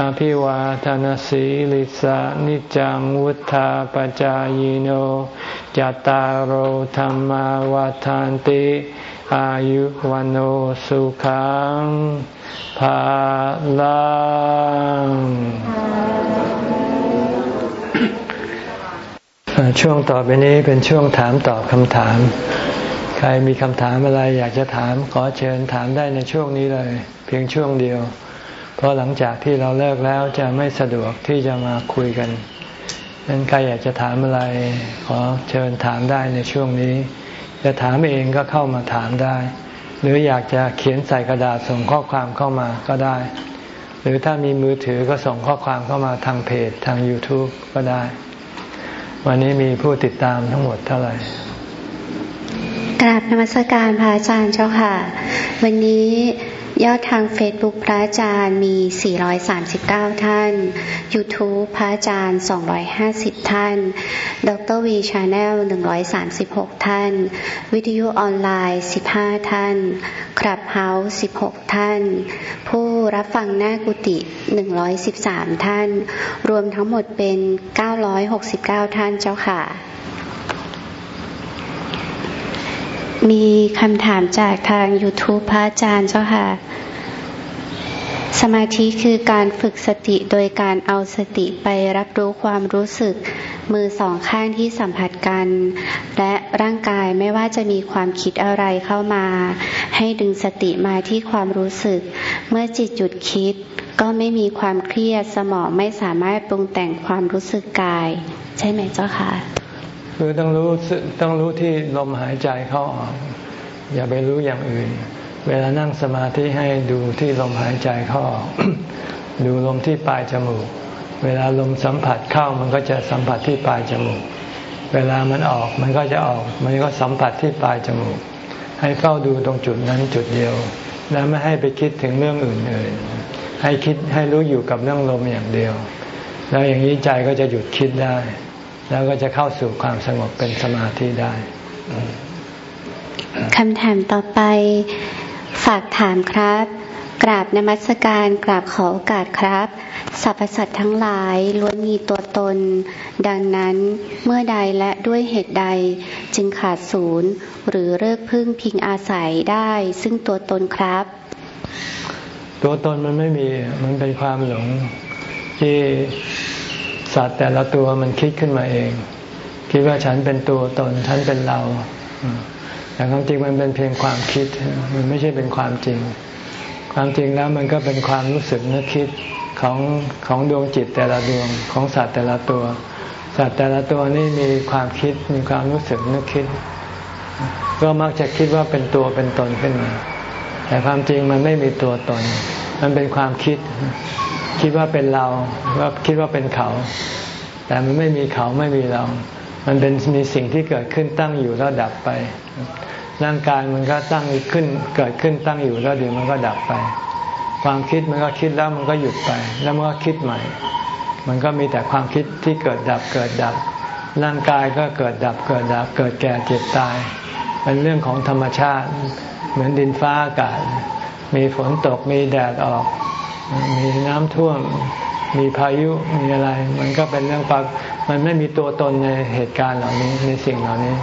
[SPEAKER 1] อภิวาทานสีลิสานิจังวุธาปจายโนจตารโหธรรมวาทานติ อายุวันโอสุขังภาลังช่วงต่อไปนี้เป็นช่วงถามตอบคำถาม ใครมีคำถามอะไรอยากจะถามขอเชิญถามได้ในช่วงนี้เลย เพียงช่วงเดียว เพราะหลังจากที่เราเลิกแล้วจะไม่สะดวกที่จะมาคุยกันนั้นใครอยากจะถามอะไรขอเชิญถามได้ในช่วงนี้ จะถามเองก็เข้ามาถามได้ หรืออยากจะเขียนใส่กระดาษส่งข้อความเข้ามาก็ได้ หรือถ้ามีมือถือก็ส่งข้อความเข้ามาทางเพจทาง YouTube ก็ได้ วันนี้มีผู้ติดตามทั้งหมดเท่าไหร่
[SPEAKER 2] กราบนมัสการพระอาจารย์เจ้าค่ะ วันนี้ ยอดทาง Facebook พระอาจารย์มี 439 ท่าน YouTube พระอาจารย์ 250 ท่าน ดร.วี channel 136 ท่าน วิทยุออนไลน์ 15 ท่าน Clubhouse 16 ท่าน ผู้รับฟังหน้ากุฏิ 113 ท่าน รวมทั้งหมดเป็น 969 ท่านเจ้าค่ะ มีคำถามจากทาง YouTube พระอาจารย์เจ้าค่ะ สมาธิคือการฝึกสติโดยการเอาสติไปรับรู้ความรู้สึก มือสองข้างที่สัมผัสกัน และร่างกายไม่ว่าจะมีความคิดอะไรเข้ามา ให้ดึงสติมาที่ความรู้สึก เมื่อจิตหยุดคิด ก็ไม่มีความเครียดสมองไม่สามารถปรุงแต่งความรู้สึกกาย ใช่ไหมเจ้าค่ะ
[SPEAKER 1] คือต้องรู้ต้องรู้ที่ลมหายใจเข้าออก อย่าไปรู้อย่างอื่น เวลานั่งสมาธิให้ดูที่ลมหายใจเข้าออกดูลมที่ปลายจมูก เวลาลมสัมผัสเข้ามันก็จะสัมผัสที่ปลายจมูก เวลามันออกมันก็จะออก มันก็สัมผัสที่ปลายจมูก ให้เฝ้าดูตรงจุดนั้นจุดเดียว แล้วไม่ให้ไปคิดถึงเรื่องอื่นๆให้คิดให้รู้อยู่กับเรื่องลมอย่างเดียว แล้วอย่างนี้ใจก็จะหยุดคิดได้ แล้วก็จะเข้าสู่ความสงบเป็นสมาธิได้
[SPEAKER 2] คำถามต่อไป ฝากถามครับ กราบนมัสการกราบขอโอกาสครับสรรพสัตว์ทั้งหลายล้วนมีตัวตน ดังนั้นเมื่อใดและด้วยเหตุใดจึงขาดศูนย์ หรือเลิกพึ่งพิงอาศัยได้ ซึ่งตัวตนครับ
[SPEAKER 1] ตัวตนมันไม่มีมันเป็นความหลงที่ สัตว์แต่ละตัวมันคิดขึ้นมาเอง คิดว่าฉันเป็นตัวตน ฉันเป็นเรา แต่ความจริงมันเป็นเพียงความคิด มันไม่ใช่เป็นความจริง ความจริงแล้วมันก็เป็นความรู้สึกนึกคิดของของดวงจิตแต่ละดวงของสัตว์แต่ละตัว สัตว์แต่ละตัวนี่มีความคิดมีความรู้สึกนึกคิด ก็มักจะคิดว่าเป็นตัวเป็นตนขึ้นมาแต่ความจริงมันไม่มีตัวตน มันเป็นความคิด คิดว่าเป็นเราว่าคิดว่าเป็นเขา แต่มันไม่มีเขาไม่มีเรา มันเป็นมีสิ่งที่เกิดขึ้นตั้งอยู่แล้วดับไป ร่างกายมันก็ตั้งขึ้นเกิดขึ้นตั้งอยู่แล้วเดี๋ยวมันก็ดับไป ความคิดมันก็คิดแล้วมันก็หยุดไป แล้วมันก็คิดใหม่ มันก็มีแต่ความคิดที่เกิดดับเกิดดับ ร่างกายก็เกิดดับเกิดดับ เกิดแก่เจ็บตาย เป็นเรื่องของธรรมชาติ เหมือนดินฟ้าอากาศ มีฝนตกมีแดดออก มีน้ำท่วม มีพายุ มีอะไร มันก็เป็นเรื่องปักมันไม่มีตัวตนในเหตุการณ์เหล่านี้ ในสิ่งเหล่านี้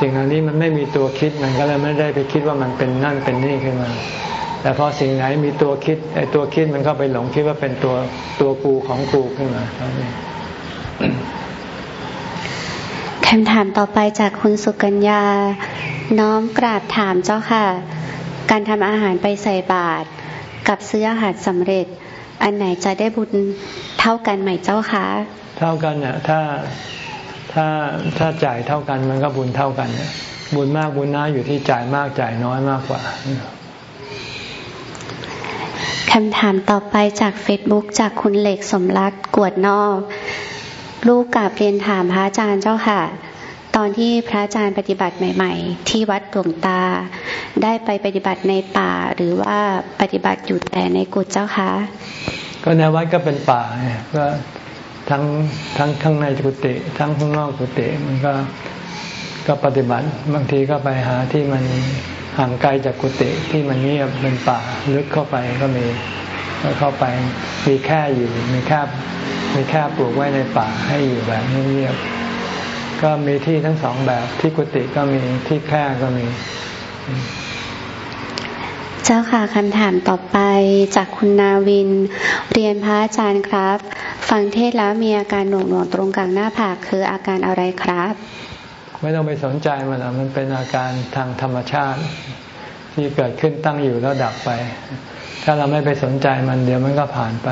[SPEAKER 1] สิ่งเหล่านี้มันไม่มีตัวคิด มันก็เลยไม่ได้ไปคิดว่ามันเป็นนั่นเป็นนี่ขึ้นมา แต่พอสิ่งไหนมีตัวคิดไอ้ตัวคิดมันก็ไปหลงคิดว่าเป็นตัวตัวกูของกูขึ้นมา
[SPEAKER 2] คำถามต่อไปจากคุณสุกัญญา น้อมกราบถามเจ้าค่ะ การทำอาหารไปใส่บาตร กับซื้ออาหารสำเร็จ อันไหนจะได้บุญเท่ากันไหมเจ้าคะ
[SPEAKER 1] เท่ากันเนี่ยถ้าถ้าถ้าจ่ายเท่ากันมันก็บุญเท่ากันบุญมากบุญน้อยอยู่ที่จ่ายมากจ่ายน้อยมากกว่า
[SPEAKER 2] คำถามต่อไปจากเฟซบุ๊กจากคุณเหล็กสมรักกวดนอก ลูกกาบเรียนถามพระอาจารย์เจ้าค่ะ ตอนที่พระอาจารย์ปฏิบัติใหม่ ๆ ที่วัดหลวงตา ได้ไปปฏิบัติในป่าหรือว่าปฏิบัติอยู่แต่ในกุฏเจ้าคะ
[SPEAKER 1] ก็ในวัดก็เป็นป่าก็ทั้งทั้งข้างในกุฏิทั้งข้างนอกกุฏิมันก็ก็ปฏิบัติบางทีก็ไปหาที่มันห่างไกลจากกุฏิที่มันเงียบเป็นป่าลึกเข้าไปก็มีก็เข้าไปมีแค่อยู่มีแค่มีแค่ปลูกไว้ในป่าให้อยู่แบบเงียบ ก็มีที่ทั้งสองแบบที่กุฏิก็มีที่แค่ก็มี
[SPEAKER 2] เจ้าค่ะคำถามต่อไปจากคุณนาวิน เรียนพระอาจารย์ครับ ฟังเทศแล้วมีอาการหน่วงหน่วงตรงกลางหน้าผากคืออาการอะไรครับ
[SPEAKER 1] ไม่ต้องไปสนใจมันมันเป็นอาการทางธรรมชาติ ที่เกิดขึ้นตั้งอยู่แล้วดับไป ถ้าเราไม่ไปสนใจมันเดี๋ยวมันก็ผ่านไป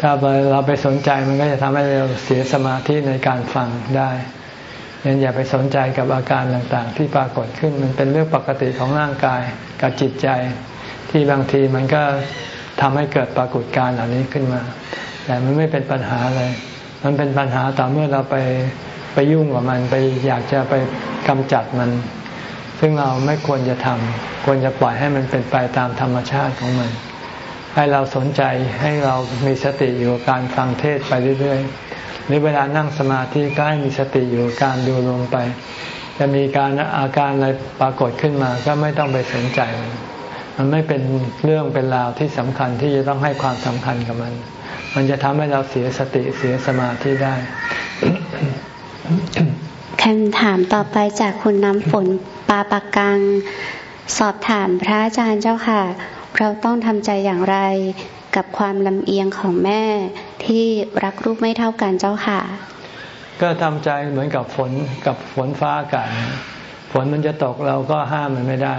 [SPEAKER 1] ถ้าเราไปสนใจมันก็จะทำให้เราเสียสมาธิในการฟังได้ ยังอย่าไปสนใจกับอาการต่างๆ ที่ปรากฏขึ้นมันเป็นเรื่องปกติของร่างกายกับจิตใจ ที่บางทีมันก็ทำให้เกิดปรากฏการณ์เหล่านี้ขึ้นมา แต่มันไม่เป็นปัญหาเลย มันเป็นปัญหาต่อเมื่อเราไปไปยุ่งกับมันไปอยากจะไปกำจัดมัน ซึ่งเราไม่ควรจะทำควรจะปล่อยให้มันเป็นไปตามธรรมชาติของมัน ให้เราสนใจให้เรามีสติอยู่กับการฟังเทศไปเรื่อยๆ หรือเวลานั่งสมาธิก็ให้มีสติอยู่การดูลงไป จะมีการอาการอะไรปรากฏขึ้นมาก็ไม่ต้องไปสนใจมันมันไม่เป็นเรื่องเป็นราวที่สำคัญที่จะต้องให้ความสำคัญกับมัน มันจะทำให้เราเสียสติเสียสมาธิได้
[SPEAKER 2] คำถามต่อไปจากคุณน้ำฝนปาปากัง สอบถามพระอาจารย์เจ้าค่ะ เราต้องทำใจอย่างไรกับความลำเอียงของแม่ ที่รักลูกไม่เท่ากันเจ้าค่ะ
[SPEAKER 1] ก็ทำใจเหมือนกับฝนกับฝนฟ้าอากาศฝนมันจะตกเราก็ห้ามมันไม่ได้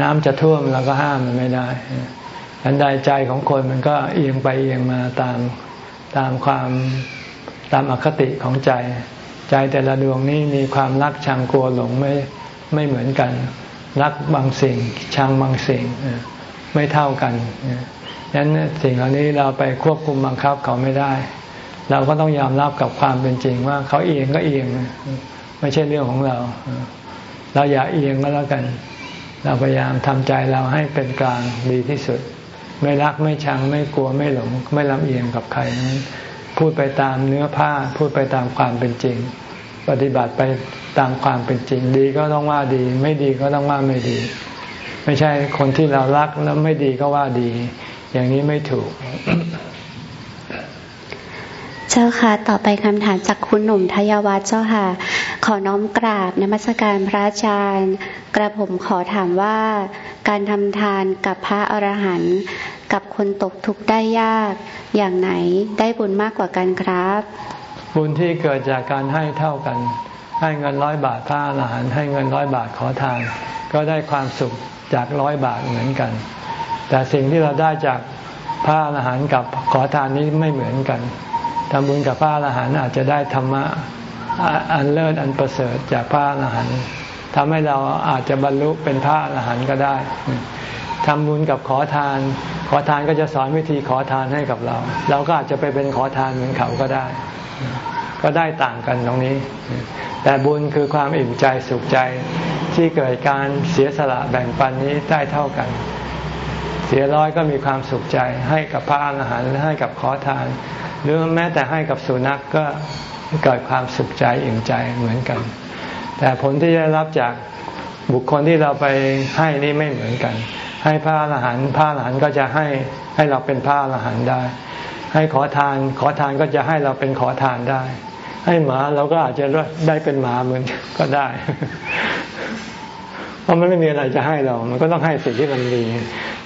[SPEAKER 1] น้ำจะท่วมเราก็ห้ามมันไม่ได้อันใดใจของคนมันก็เอียงไปเอียงมาตามตามความตามอคติของใจ ใจแต่ละดวงนี้มีความรักชังกลัวหลงไม่ไม่เหมือนกัน รักบางสิ่งชังบางสิ่งไม่เท่ากัน ดังนั้นสิ่งเหล่านี้เราไปควบคุมบังคับเขาไม่ได้ เราก็ต้องยอมรับกับความเป็นจริงว่าเขาเอียงก็เอียงไม่ใช่เรื่องของเรา เราอย่าเอียงก็แล้วกัน เราพยายามทำใจเราให้เป็นกลางดีที่สุด ไม่รักไม่ชังไม่กลัวไม่หลง ไม่ลำเอียงกับใครนั้นพูดไปตามเนื้อผ้า พูดไปตามความเป็นจริง ปฏิบัติไปตามความเป็นจริง ดีก็ต้องว่าดี ไม่ดีก็ต้องว่าไม่ดี ไม่ใช่คนที่เรารักแล้วไม่ดีก็ว่าดี อย่างนี้ไม่ถูก
[SPEAKER 2] เจ้าค่ะ ต่อไปคำถามจากคุณหนุ่มทยวัฒน์เจ้าค่ะ ขอน้อมกราบนมัสการพระอาจารย์ กระผมขอถามว่า การทำทานกับพระอรหันต์กับคนตกทุกข์ได้ยากอย่างไหนได้บุญมากกว่ากันครับ
[SPEAKER 1] บุญที่เกิดจากการให้เท่ากัน ให้เงินร้อยบาทพระอรหันต์ให้เงินร้อยบาทขอทาน ก็ได้ความสุขจากร้อยบาทเหมือนกัน แต่สิ่งที่เราได้จากพระอรหันต์กับขอทานนี้ไม่เหมือนกันทำบุญกับพระอรหันต์อาจจะได้ธรรมะอันเลิศอันประเสริฐจากพระอรหันต์ทำให้เราอาจจะบรรลุเป็นพระอรหันต์ก็ได้ทำบุญกับขอทาน ขอทานก็จะสอนวิธีขอทานให้กับเรา เราก็อาจจะไปเป็นขอทานเหมือนเขาก็ได้ ก็ได้ต่างกันตรงนี้ แต่บุญคือความอิ่มใจสุขใจที่เกิดการเสียสละแบ่งปันนี้ได้เท่ากัน เสียร้อยก็มีความสุขใจ ให้กับพระอรหันต์ให้กับขอทาน หรือแม้แต่ให้กับสุนัขกก็เกิดความสุขใจอิ่มใจเหมือนกัน แต่ผลที่ได้รับจากบุคคลที่เราไปให้นี่ไม่เหมือนกัน ให้พระอรหันต์พระอรหันต์ก็จะให้ให้เราเป็นพระอรหันต์ได้ ให้ขอทาน ขอทานก็จะให้เราเป็นขอทานได้ ให้หมาเราก็อาจจะได้เป็นหมาเหมือนก็ได้ เพราะมันไม่มีอะไรจะให้เรา มันก็ต้องให้สิ่งที่มันดี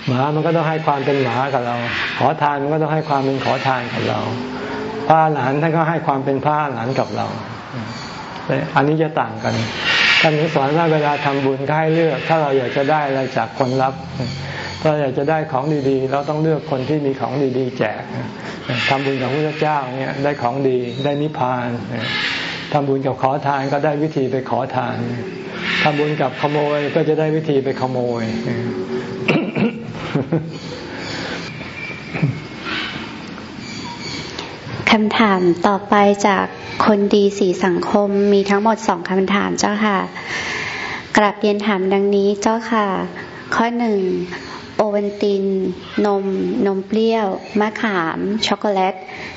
[SPEAKER 1] หมามันก็ต้องให้ความเป็นหมากับเรา ขอทานมันก็ต้องให้ความเป็นขอทานกับเราพระอรหันท่านก็ให้ความเป็นพระอรหันกับเรา อันนี้จะต่างกันท่านสอนว่าเวลาทำบุญก็ให้เลือก ถ้าเราอยากจะได้อะไรจากคนรับ ถ้าอยากจะได้ของดีๆ เราต้องเลือกคนที่มีของดีๆ แจกทำบุญกับพระเจ้าเนี่ยได้ของดีได้นิพพานทำบุญกับขอทานก็ได้วิธีไปขอทานทำบุญกับขโมยก็จะได้วิธีไปขโมย
[SPEAKER 2] คำถามต่อไปจากคนดีสีสังคมมีทั้งหมดสองคำถามเจ้าค่ะ กลับเรียนถามดังนี้เจ้าค่ะ ข้อหนึ่งโอวันติน นม นมเปรี้ยว มะขาม ช็อกโกแลต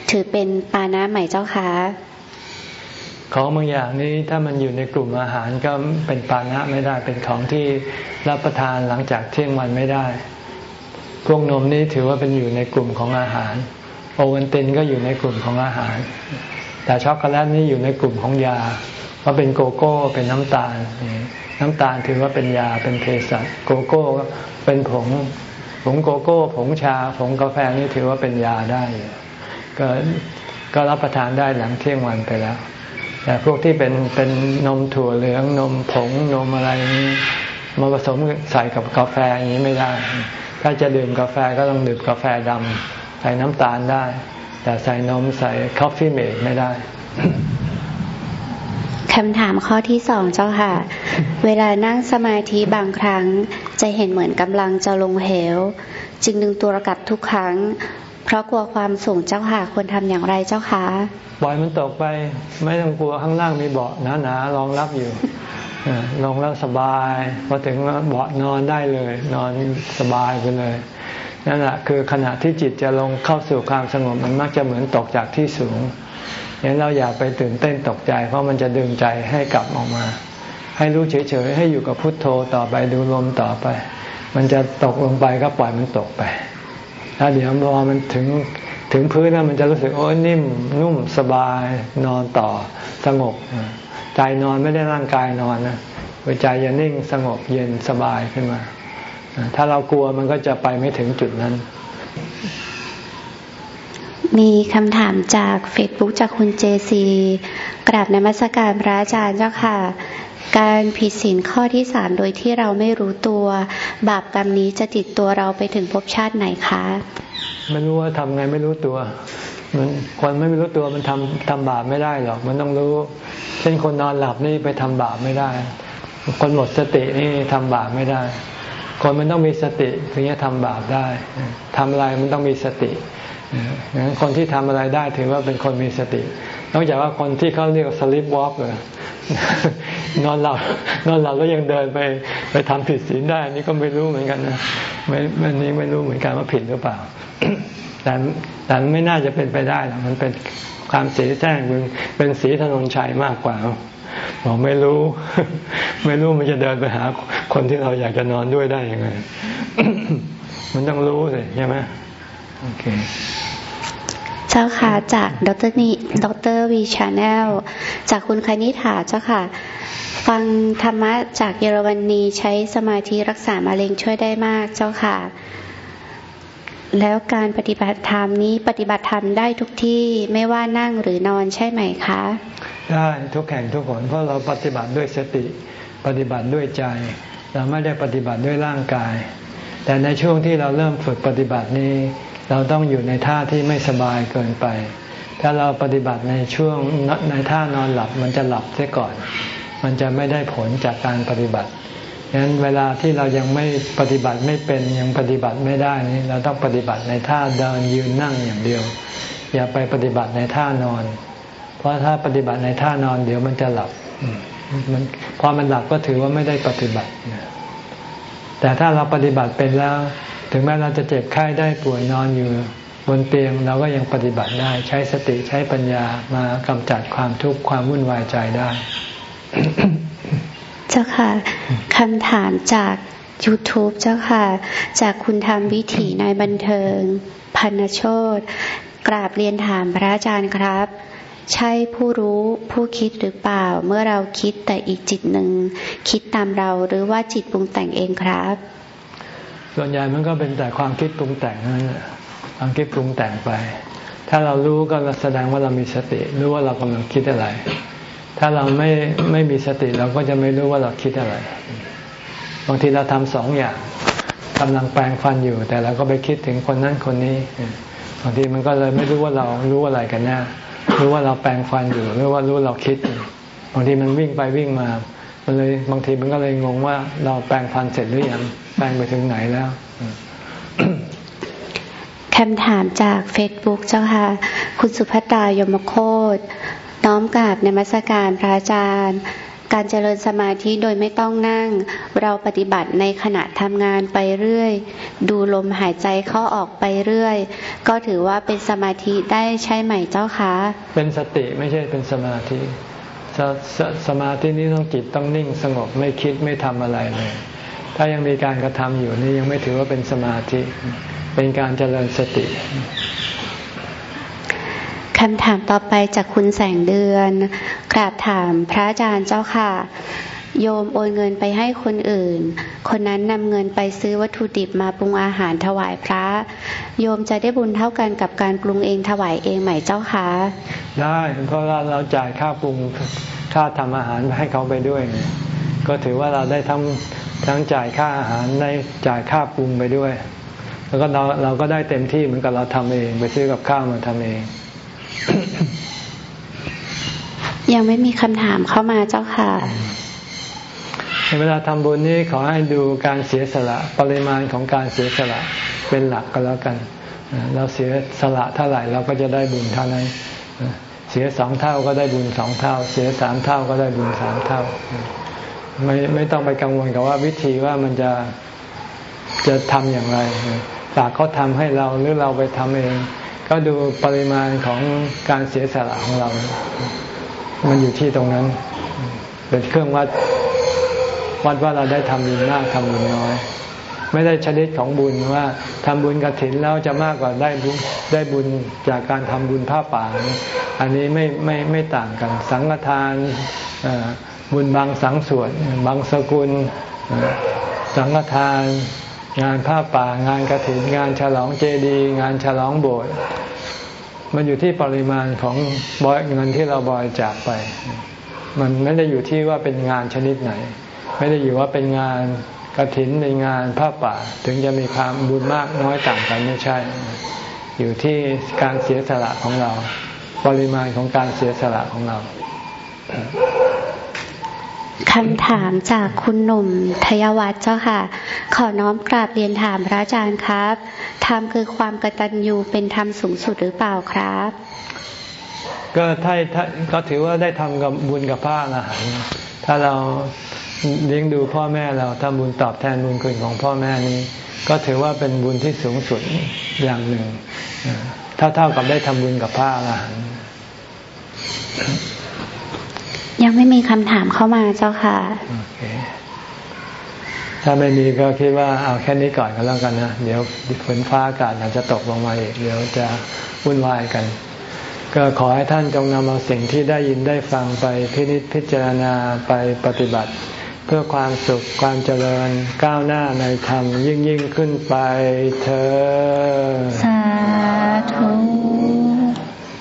[SPEAKER 2] ถือเป็นปานะใหม่เจ้าค่ะ
[SPEAKER 1] ของบางอย่างนี้ถ้ามันอยู่ในกลุ่มอาหารก็เป็นปานะไม่ได้เป็นของที่รับประทานหลังจากเที่ยงวันไม่ได้ พวกนมนี้ถือว่าเป็นอยู่ในกลุ่มของอาหาร โอวันตินก็อยู่ในกลุ่มของอาหาร แต่ช็อกโกแลตนี่อยู่ในกลุ่มของยาเพราะเป็นโกโก้เป็นน้ำตาล น้ำตาลถือว่าเป็นยาเป็นเภสัชโกโก้เป็นผงผงโกโก้ ผงชา ผงกาแฟนี่ถือว่าเป็นยาได้ ก็ก็รับประทานได้หลังเที่ยงวันไปแล้ว แต่พวกที่เป็นเป็นนมถั่วเหลืองนมผงนมอะไรนี้มาผสมใส่กับกาแฟอย่างนี้ไม่ได้ ถ้าจะดื่มกาแฟก็ต้องดื่มกาแฟดำใส่น้ำตาลได้ แต่ใส่นมใส่ Coffee-mate ไม่ได้
[SPEAKER 2] คำถามข้อที่สองเจ้าค่ะ เวลานั่งสมาธิบางครั้ง จะเห็นเหมือนกำลังจะลงเหว จึงดึงตัวกลับทุกครั้ง เพราะกลัวความสูงเจ้าค่ะควรทำอย่างไรเจ้าคะ
[SPEAKER 1] ปล่อยมันตกไปไม่ต้องกลัวข้างล่างมีเบาะหนาๆรองรับอยู่ ลงแล้วสบายพอถึงเบาะนอนได้เลย นอนสบายไปเลยนั่นแหละคือขณะที่จิตจะลงเข้าสู่ความสงบมันมักจะเหมือนตกจากที่สูงอย่างเราอย่าไปตื่นเต้นตกใจ เพราะมันจะดึงใจให้กลับออกมา ให้รู้เฉยๆให้อยู่กับพุทโธต่อไปดูลมต่อไป มันจะตกลงไปก็ปล่อยมันตกไปแล้วเดี๋ยวรอมันถึงถึงพื้นแล้วมันจะรู้สึกโอ้นิ่มนุ่มสบายนอนต่อสงบ ใจนอนไม่ได้ร่างกายนอนนะใจจะนิ่งสงบเย็นสบายขึ้นมา ถ้าเรากลัวมันก็จะไปไม่ถึงจุดนั้น
[SPEAKER 2] มีคำถามจากเฟซบุ๊กจากคุณเจซีกราบนมัสการพระอาจารย์เจ้าค่ะ การผิดศีลข้อที่สามโดยที่เราไม่รู้ตัว บาปกรรมนี้จะติดตัวเราไปถึงภพชาติไหนคะ
[SPEAKER 1] ไม่รู้ว่าทำไงไม่รู้ตัว มันคนไม่รู้ตัวมันทำทำบาปไม่ได้หรอก มันต้องรู้ เช่นคนนอนหลับนี่ไปทำบาปไม่ได้ คนหมดสตินี่ทำบาปไม่ได้ คนมันต้องมีสติถึงจะทำบาปได้ทำอะไรมันต้องมีสติงั้นคนที่ทำอะไรได้ถือว่าเป็นคนมีสติ นอกจากว่าคนที่เขาเรียกสลิปวอล์กเลยนอนหลับนอนหลับแล้วยังเดินไปไปทำผิดศีลได้ นี่ก็ไม่รู้เหมือนกันนะไม่ไม่นี้ไม่รู้เหมือนกันว่าผิดหรือเปล่า แต่แต่ไม่น่าจะเป็นไปได้หรอกมันเป็นความเสียแท้งเป็นเป็นสีถนนชัยมากกว่าบอกไม่รู้ ไม่รู้มันจะเดินไปหาคนที่เราอยากจะนอนด้วยได้ยังไง มันต้องรู้สิใช่ไหมโอเค
[SPEAKER 2] เจ้าค่ะจากดรนีดรวีชาแนลจากคุณคณิฐาเจ้าค่ะ ฟังธรรมะจากเยอรมนีใช้สมาธิรักษามะเร็งช่วยได้มากเจ้าค่ะ แล้วการปฏิบัติธรรมนี้ปฏิบัติธรรมได้ทุกที่ไม่ว่านั่งหรือนอนใช่ไหมคะ
[SPEAKER 1] ได้ทุกแห่งทุกคนเพราะเราปฏิบัติด้วยสติ ปฏิบัติด้วยใจ เราไม่ได้ปฏิบัติด้วยร่างกาย แต่ในช่วงที่เราเริ่มฝึกปฏิบัตินี้ เราต้องอยู่ในท่าที่ไม่สบายเกินไป ถ้าเราปฏิบัติในช่วงในท่านอนหลับมันจะหลับเสียก่อน มันจะไม่ได้ผลจากการปฏิบัติ ดังนั้นเวลาที่เรายังไม่ปฏิบัติไม่เป็นยังปฏิบัติไม่ได้นี้เราต้องปฏิบัติในท่าเดินยืนนั่งอย่างเดียว อย่าไปปฏิบัติในท่านอน เพราะถ้าปฏิบัติในท่านอนเดี๋ยวมันจะหลับมันพอมันหลับก็ถือว่าไม่ได้ปฏิบัติแต่ถ้าเราปฏิบัติเป็นแล้ว ถึงแม้เราจะเจ็บไข้ได้ป่วยนอนอยู่บนเตียงเราก็ยังปฏิบัติได้ใช้สติใช้ปัญญามากำจัดความทุกข์ความวุ่นวายใจได้
[SPEAKER 2] เจ้าค่ะคำถามจาก YouTube เจ้าค่ะ จากคุณทำวิถีในบันเทิง พันโชตกราบเรียนถามพระอาจารย์ครับ ใช่ผู้รู้ผู้คิดหรือเปล่า เมื่อเราคิดแต่อีกจิตหนึ่ง คิดตามเราหรือว่าจิตปรุงแต่งเองครับ
[SPEAKER 1] ส่วนใหญ่มันก็เป็นแต่ความคิดปรุงแต่งนั่นแหละความคิดปรุงแต่งไป ถ้าเรารู้ก็แสดงว่าเรามีสติ รู้ว่าเรากำลังคิดอะไร ถ้าเราไม่ไม่มีสติเราก็จะไม่รู้ว่าเราคิดอะไร บางทีเราทำสองอย่างกำลังแปลงฟันอยู่ แต่เราก็ไปคิดถึงคนนั้นคนนี้บางทีมันก็เลยไม่รู้ว่าเรารู้อะไรกันแน่รู้ว่าเราแปลงฟันอยู่หรือว่ารู้เราคิดบางทีมันวิ่งไปวิ่งมา มันเลยบางทีมันก็เลยงงว่าเราแปลงฟันเสร็จหรือยังแปลงไปถึงไหนแล้ว
[SPEAKER 2] คำถามจากเฟซบุ๊กเจ้าค่ะ คุณสุภัตายมโคต น้อมกราบในมัสการพระอาจารย์ การเจริญสมาธิโดยไม่ต้องนั่ง เราปฏิบัติในขณะทำงานไปเรื่อย ดูลมหายใจเข้าออกไปเรื่อย ก็ถือว่าเป็นสมาธิได้ใช่ไหมเจ้าคะ
[SPEAKER 1] เป็นสติไม่ใช่เป็นสมาธิสสสมาธินี้ต้องจิตต้องนิ่งสงบไม่คิดไม่ทำอะไรเลย ถ้ายังมีการกระทำอยู่นี่ยังไม่ถือว่าเป็นสมาธิ เป็นการเจริญสติ
[SPEAKER 2] คำถามต่อไปจากคุณแสงเดือนกราบถามพระอาจารย์เจ้าค่ะ โยมโอนเงินไปให้คนอื่น คนนั้นนำเงินไปซื้อวัตถุดิบมาปรุงอาหารถวายพระ โยมจะได้บุญเท่ากันกับการปรุงเองถวายเองไหมเจ้าคะ
[SPEAKER 1] ได้เพราะเราเราจ่ายค่าปรุงค่าทำอาหารให้เขาไปด้วย ก็ถือว่าเราได้ทั้งทั้งจ่ายค่าอาหารในจ่ายค่าปรุงไปด้วย แล้วก็เราเราก็ได้เต็มที่เหมือนกับเราทำเอง ไปซื้อกับข้าวมาทำเอง
[SPEAKER 2] ยังไม่มีคำถามเข้ามาเจ้าค่ะ
[SPEAKER 1] เวลาทำบุญนี้ขอให้ดูการเสียสละปริมาณของการเสียสละเป็นหลักก็แล้วกัน เราเสียสละเท่าไหร่เราก็จะได้บุญเท่านั้นเสียสองเท่าก็ได้บุญสองเท่า เสียสามเท่าก็ได้บุญสามเท่า ไม่ไม่ต้องไปกังวลกับว่าวิธีว่ามันจะจะทำอย่างไรตากเขาทำให้เราหรือเราไปทำเอง ก็ดูปริมาณของการเสียสละของเรา มันอยู่ที่ตรงนั้น เป็นเครื่องวัดวัดว่าเราได้ทำบุญมากทำบุญน้อย ไม่ได้ชนิดของบุญว่าทำบุญกระถินแล้วจะมากกว่าได้บุญได้บุญจากการทำบุญผ้าป่า อันนี้ไม่ไม่ไม่ต่างกัน สังฆทานบุญบางสังส่วนบางสกุล สังฆทาน งานผ้าป่างานกระถินงานฉลองเจดีงานฉลองโบสถ์มันอยู่ที่ปริมาณของบอยเงินที่เราบริจาคไป มันไม่ได้อยู่ที่ว่าเป็นงานชนิดไหน ไม่ได้อยู่ว่าเป็นงานกระถินในงานผ้าป่า ถึงจะมีความบุญมากน้อยต่างกันไม่ใช่ อยู่ที่การเสียสละของเรา ปริมาณของการเสียสละของเรา
[SPEAKER 2] คำถามจากคุณหนุ่มทยวัฒน์เจ้าค่ะ ขอน้อมกราบเรียนถามพระอาจารย์ครับธรรมคือความกตัญญูเป็นธรรมสูงสุดหรือเปล่าครับ
[SPEAKER 1] ก็ถ้าถ้าก็ถือว่าได้ทำกับบุญกับพระอรหันต์ถ้าเราเลี้ยงดูพ่อแม่เราทำบุญตอบแทนบุญคุณของพ่อแม่นี้ ก็ถือว่าเป็นบุญที่สูงสุดอย่างหนึ่ง ถ้าเท่ากับได้ทำบุญกับพระอรหันต์
[SPEAKER 2] ยังไม่มีคำถามเข้ามาเจ้าค่ะ
[SPEAKER 1] ถ้าไม่มีก็คิดว่าเอาแค่นี้ก่อนก็แล้วกันนะ เดี๋ยวฝนฟ้าอากาศอาจจะตกลงมาอีก เดี๋ยวจะวุ่นวายกัน ก็ขอให้ท่านจงนำเอาสิ่งที่ได้ยินได้ฟังไปพินิจพิจารณาไปปฏิบัติ เพื่อความสุขความเจริญก้าวหน้าในธรรมยิ่งยิ่งขึ้นไปเธอ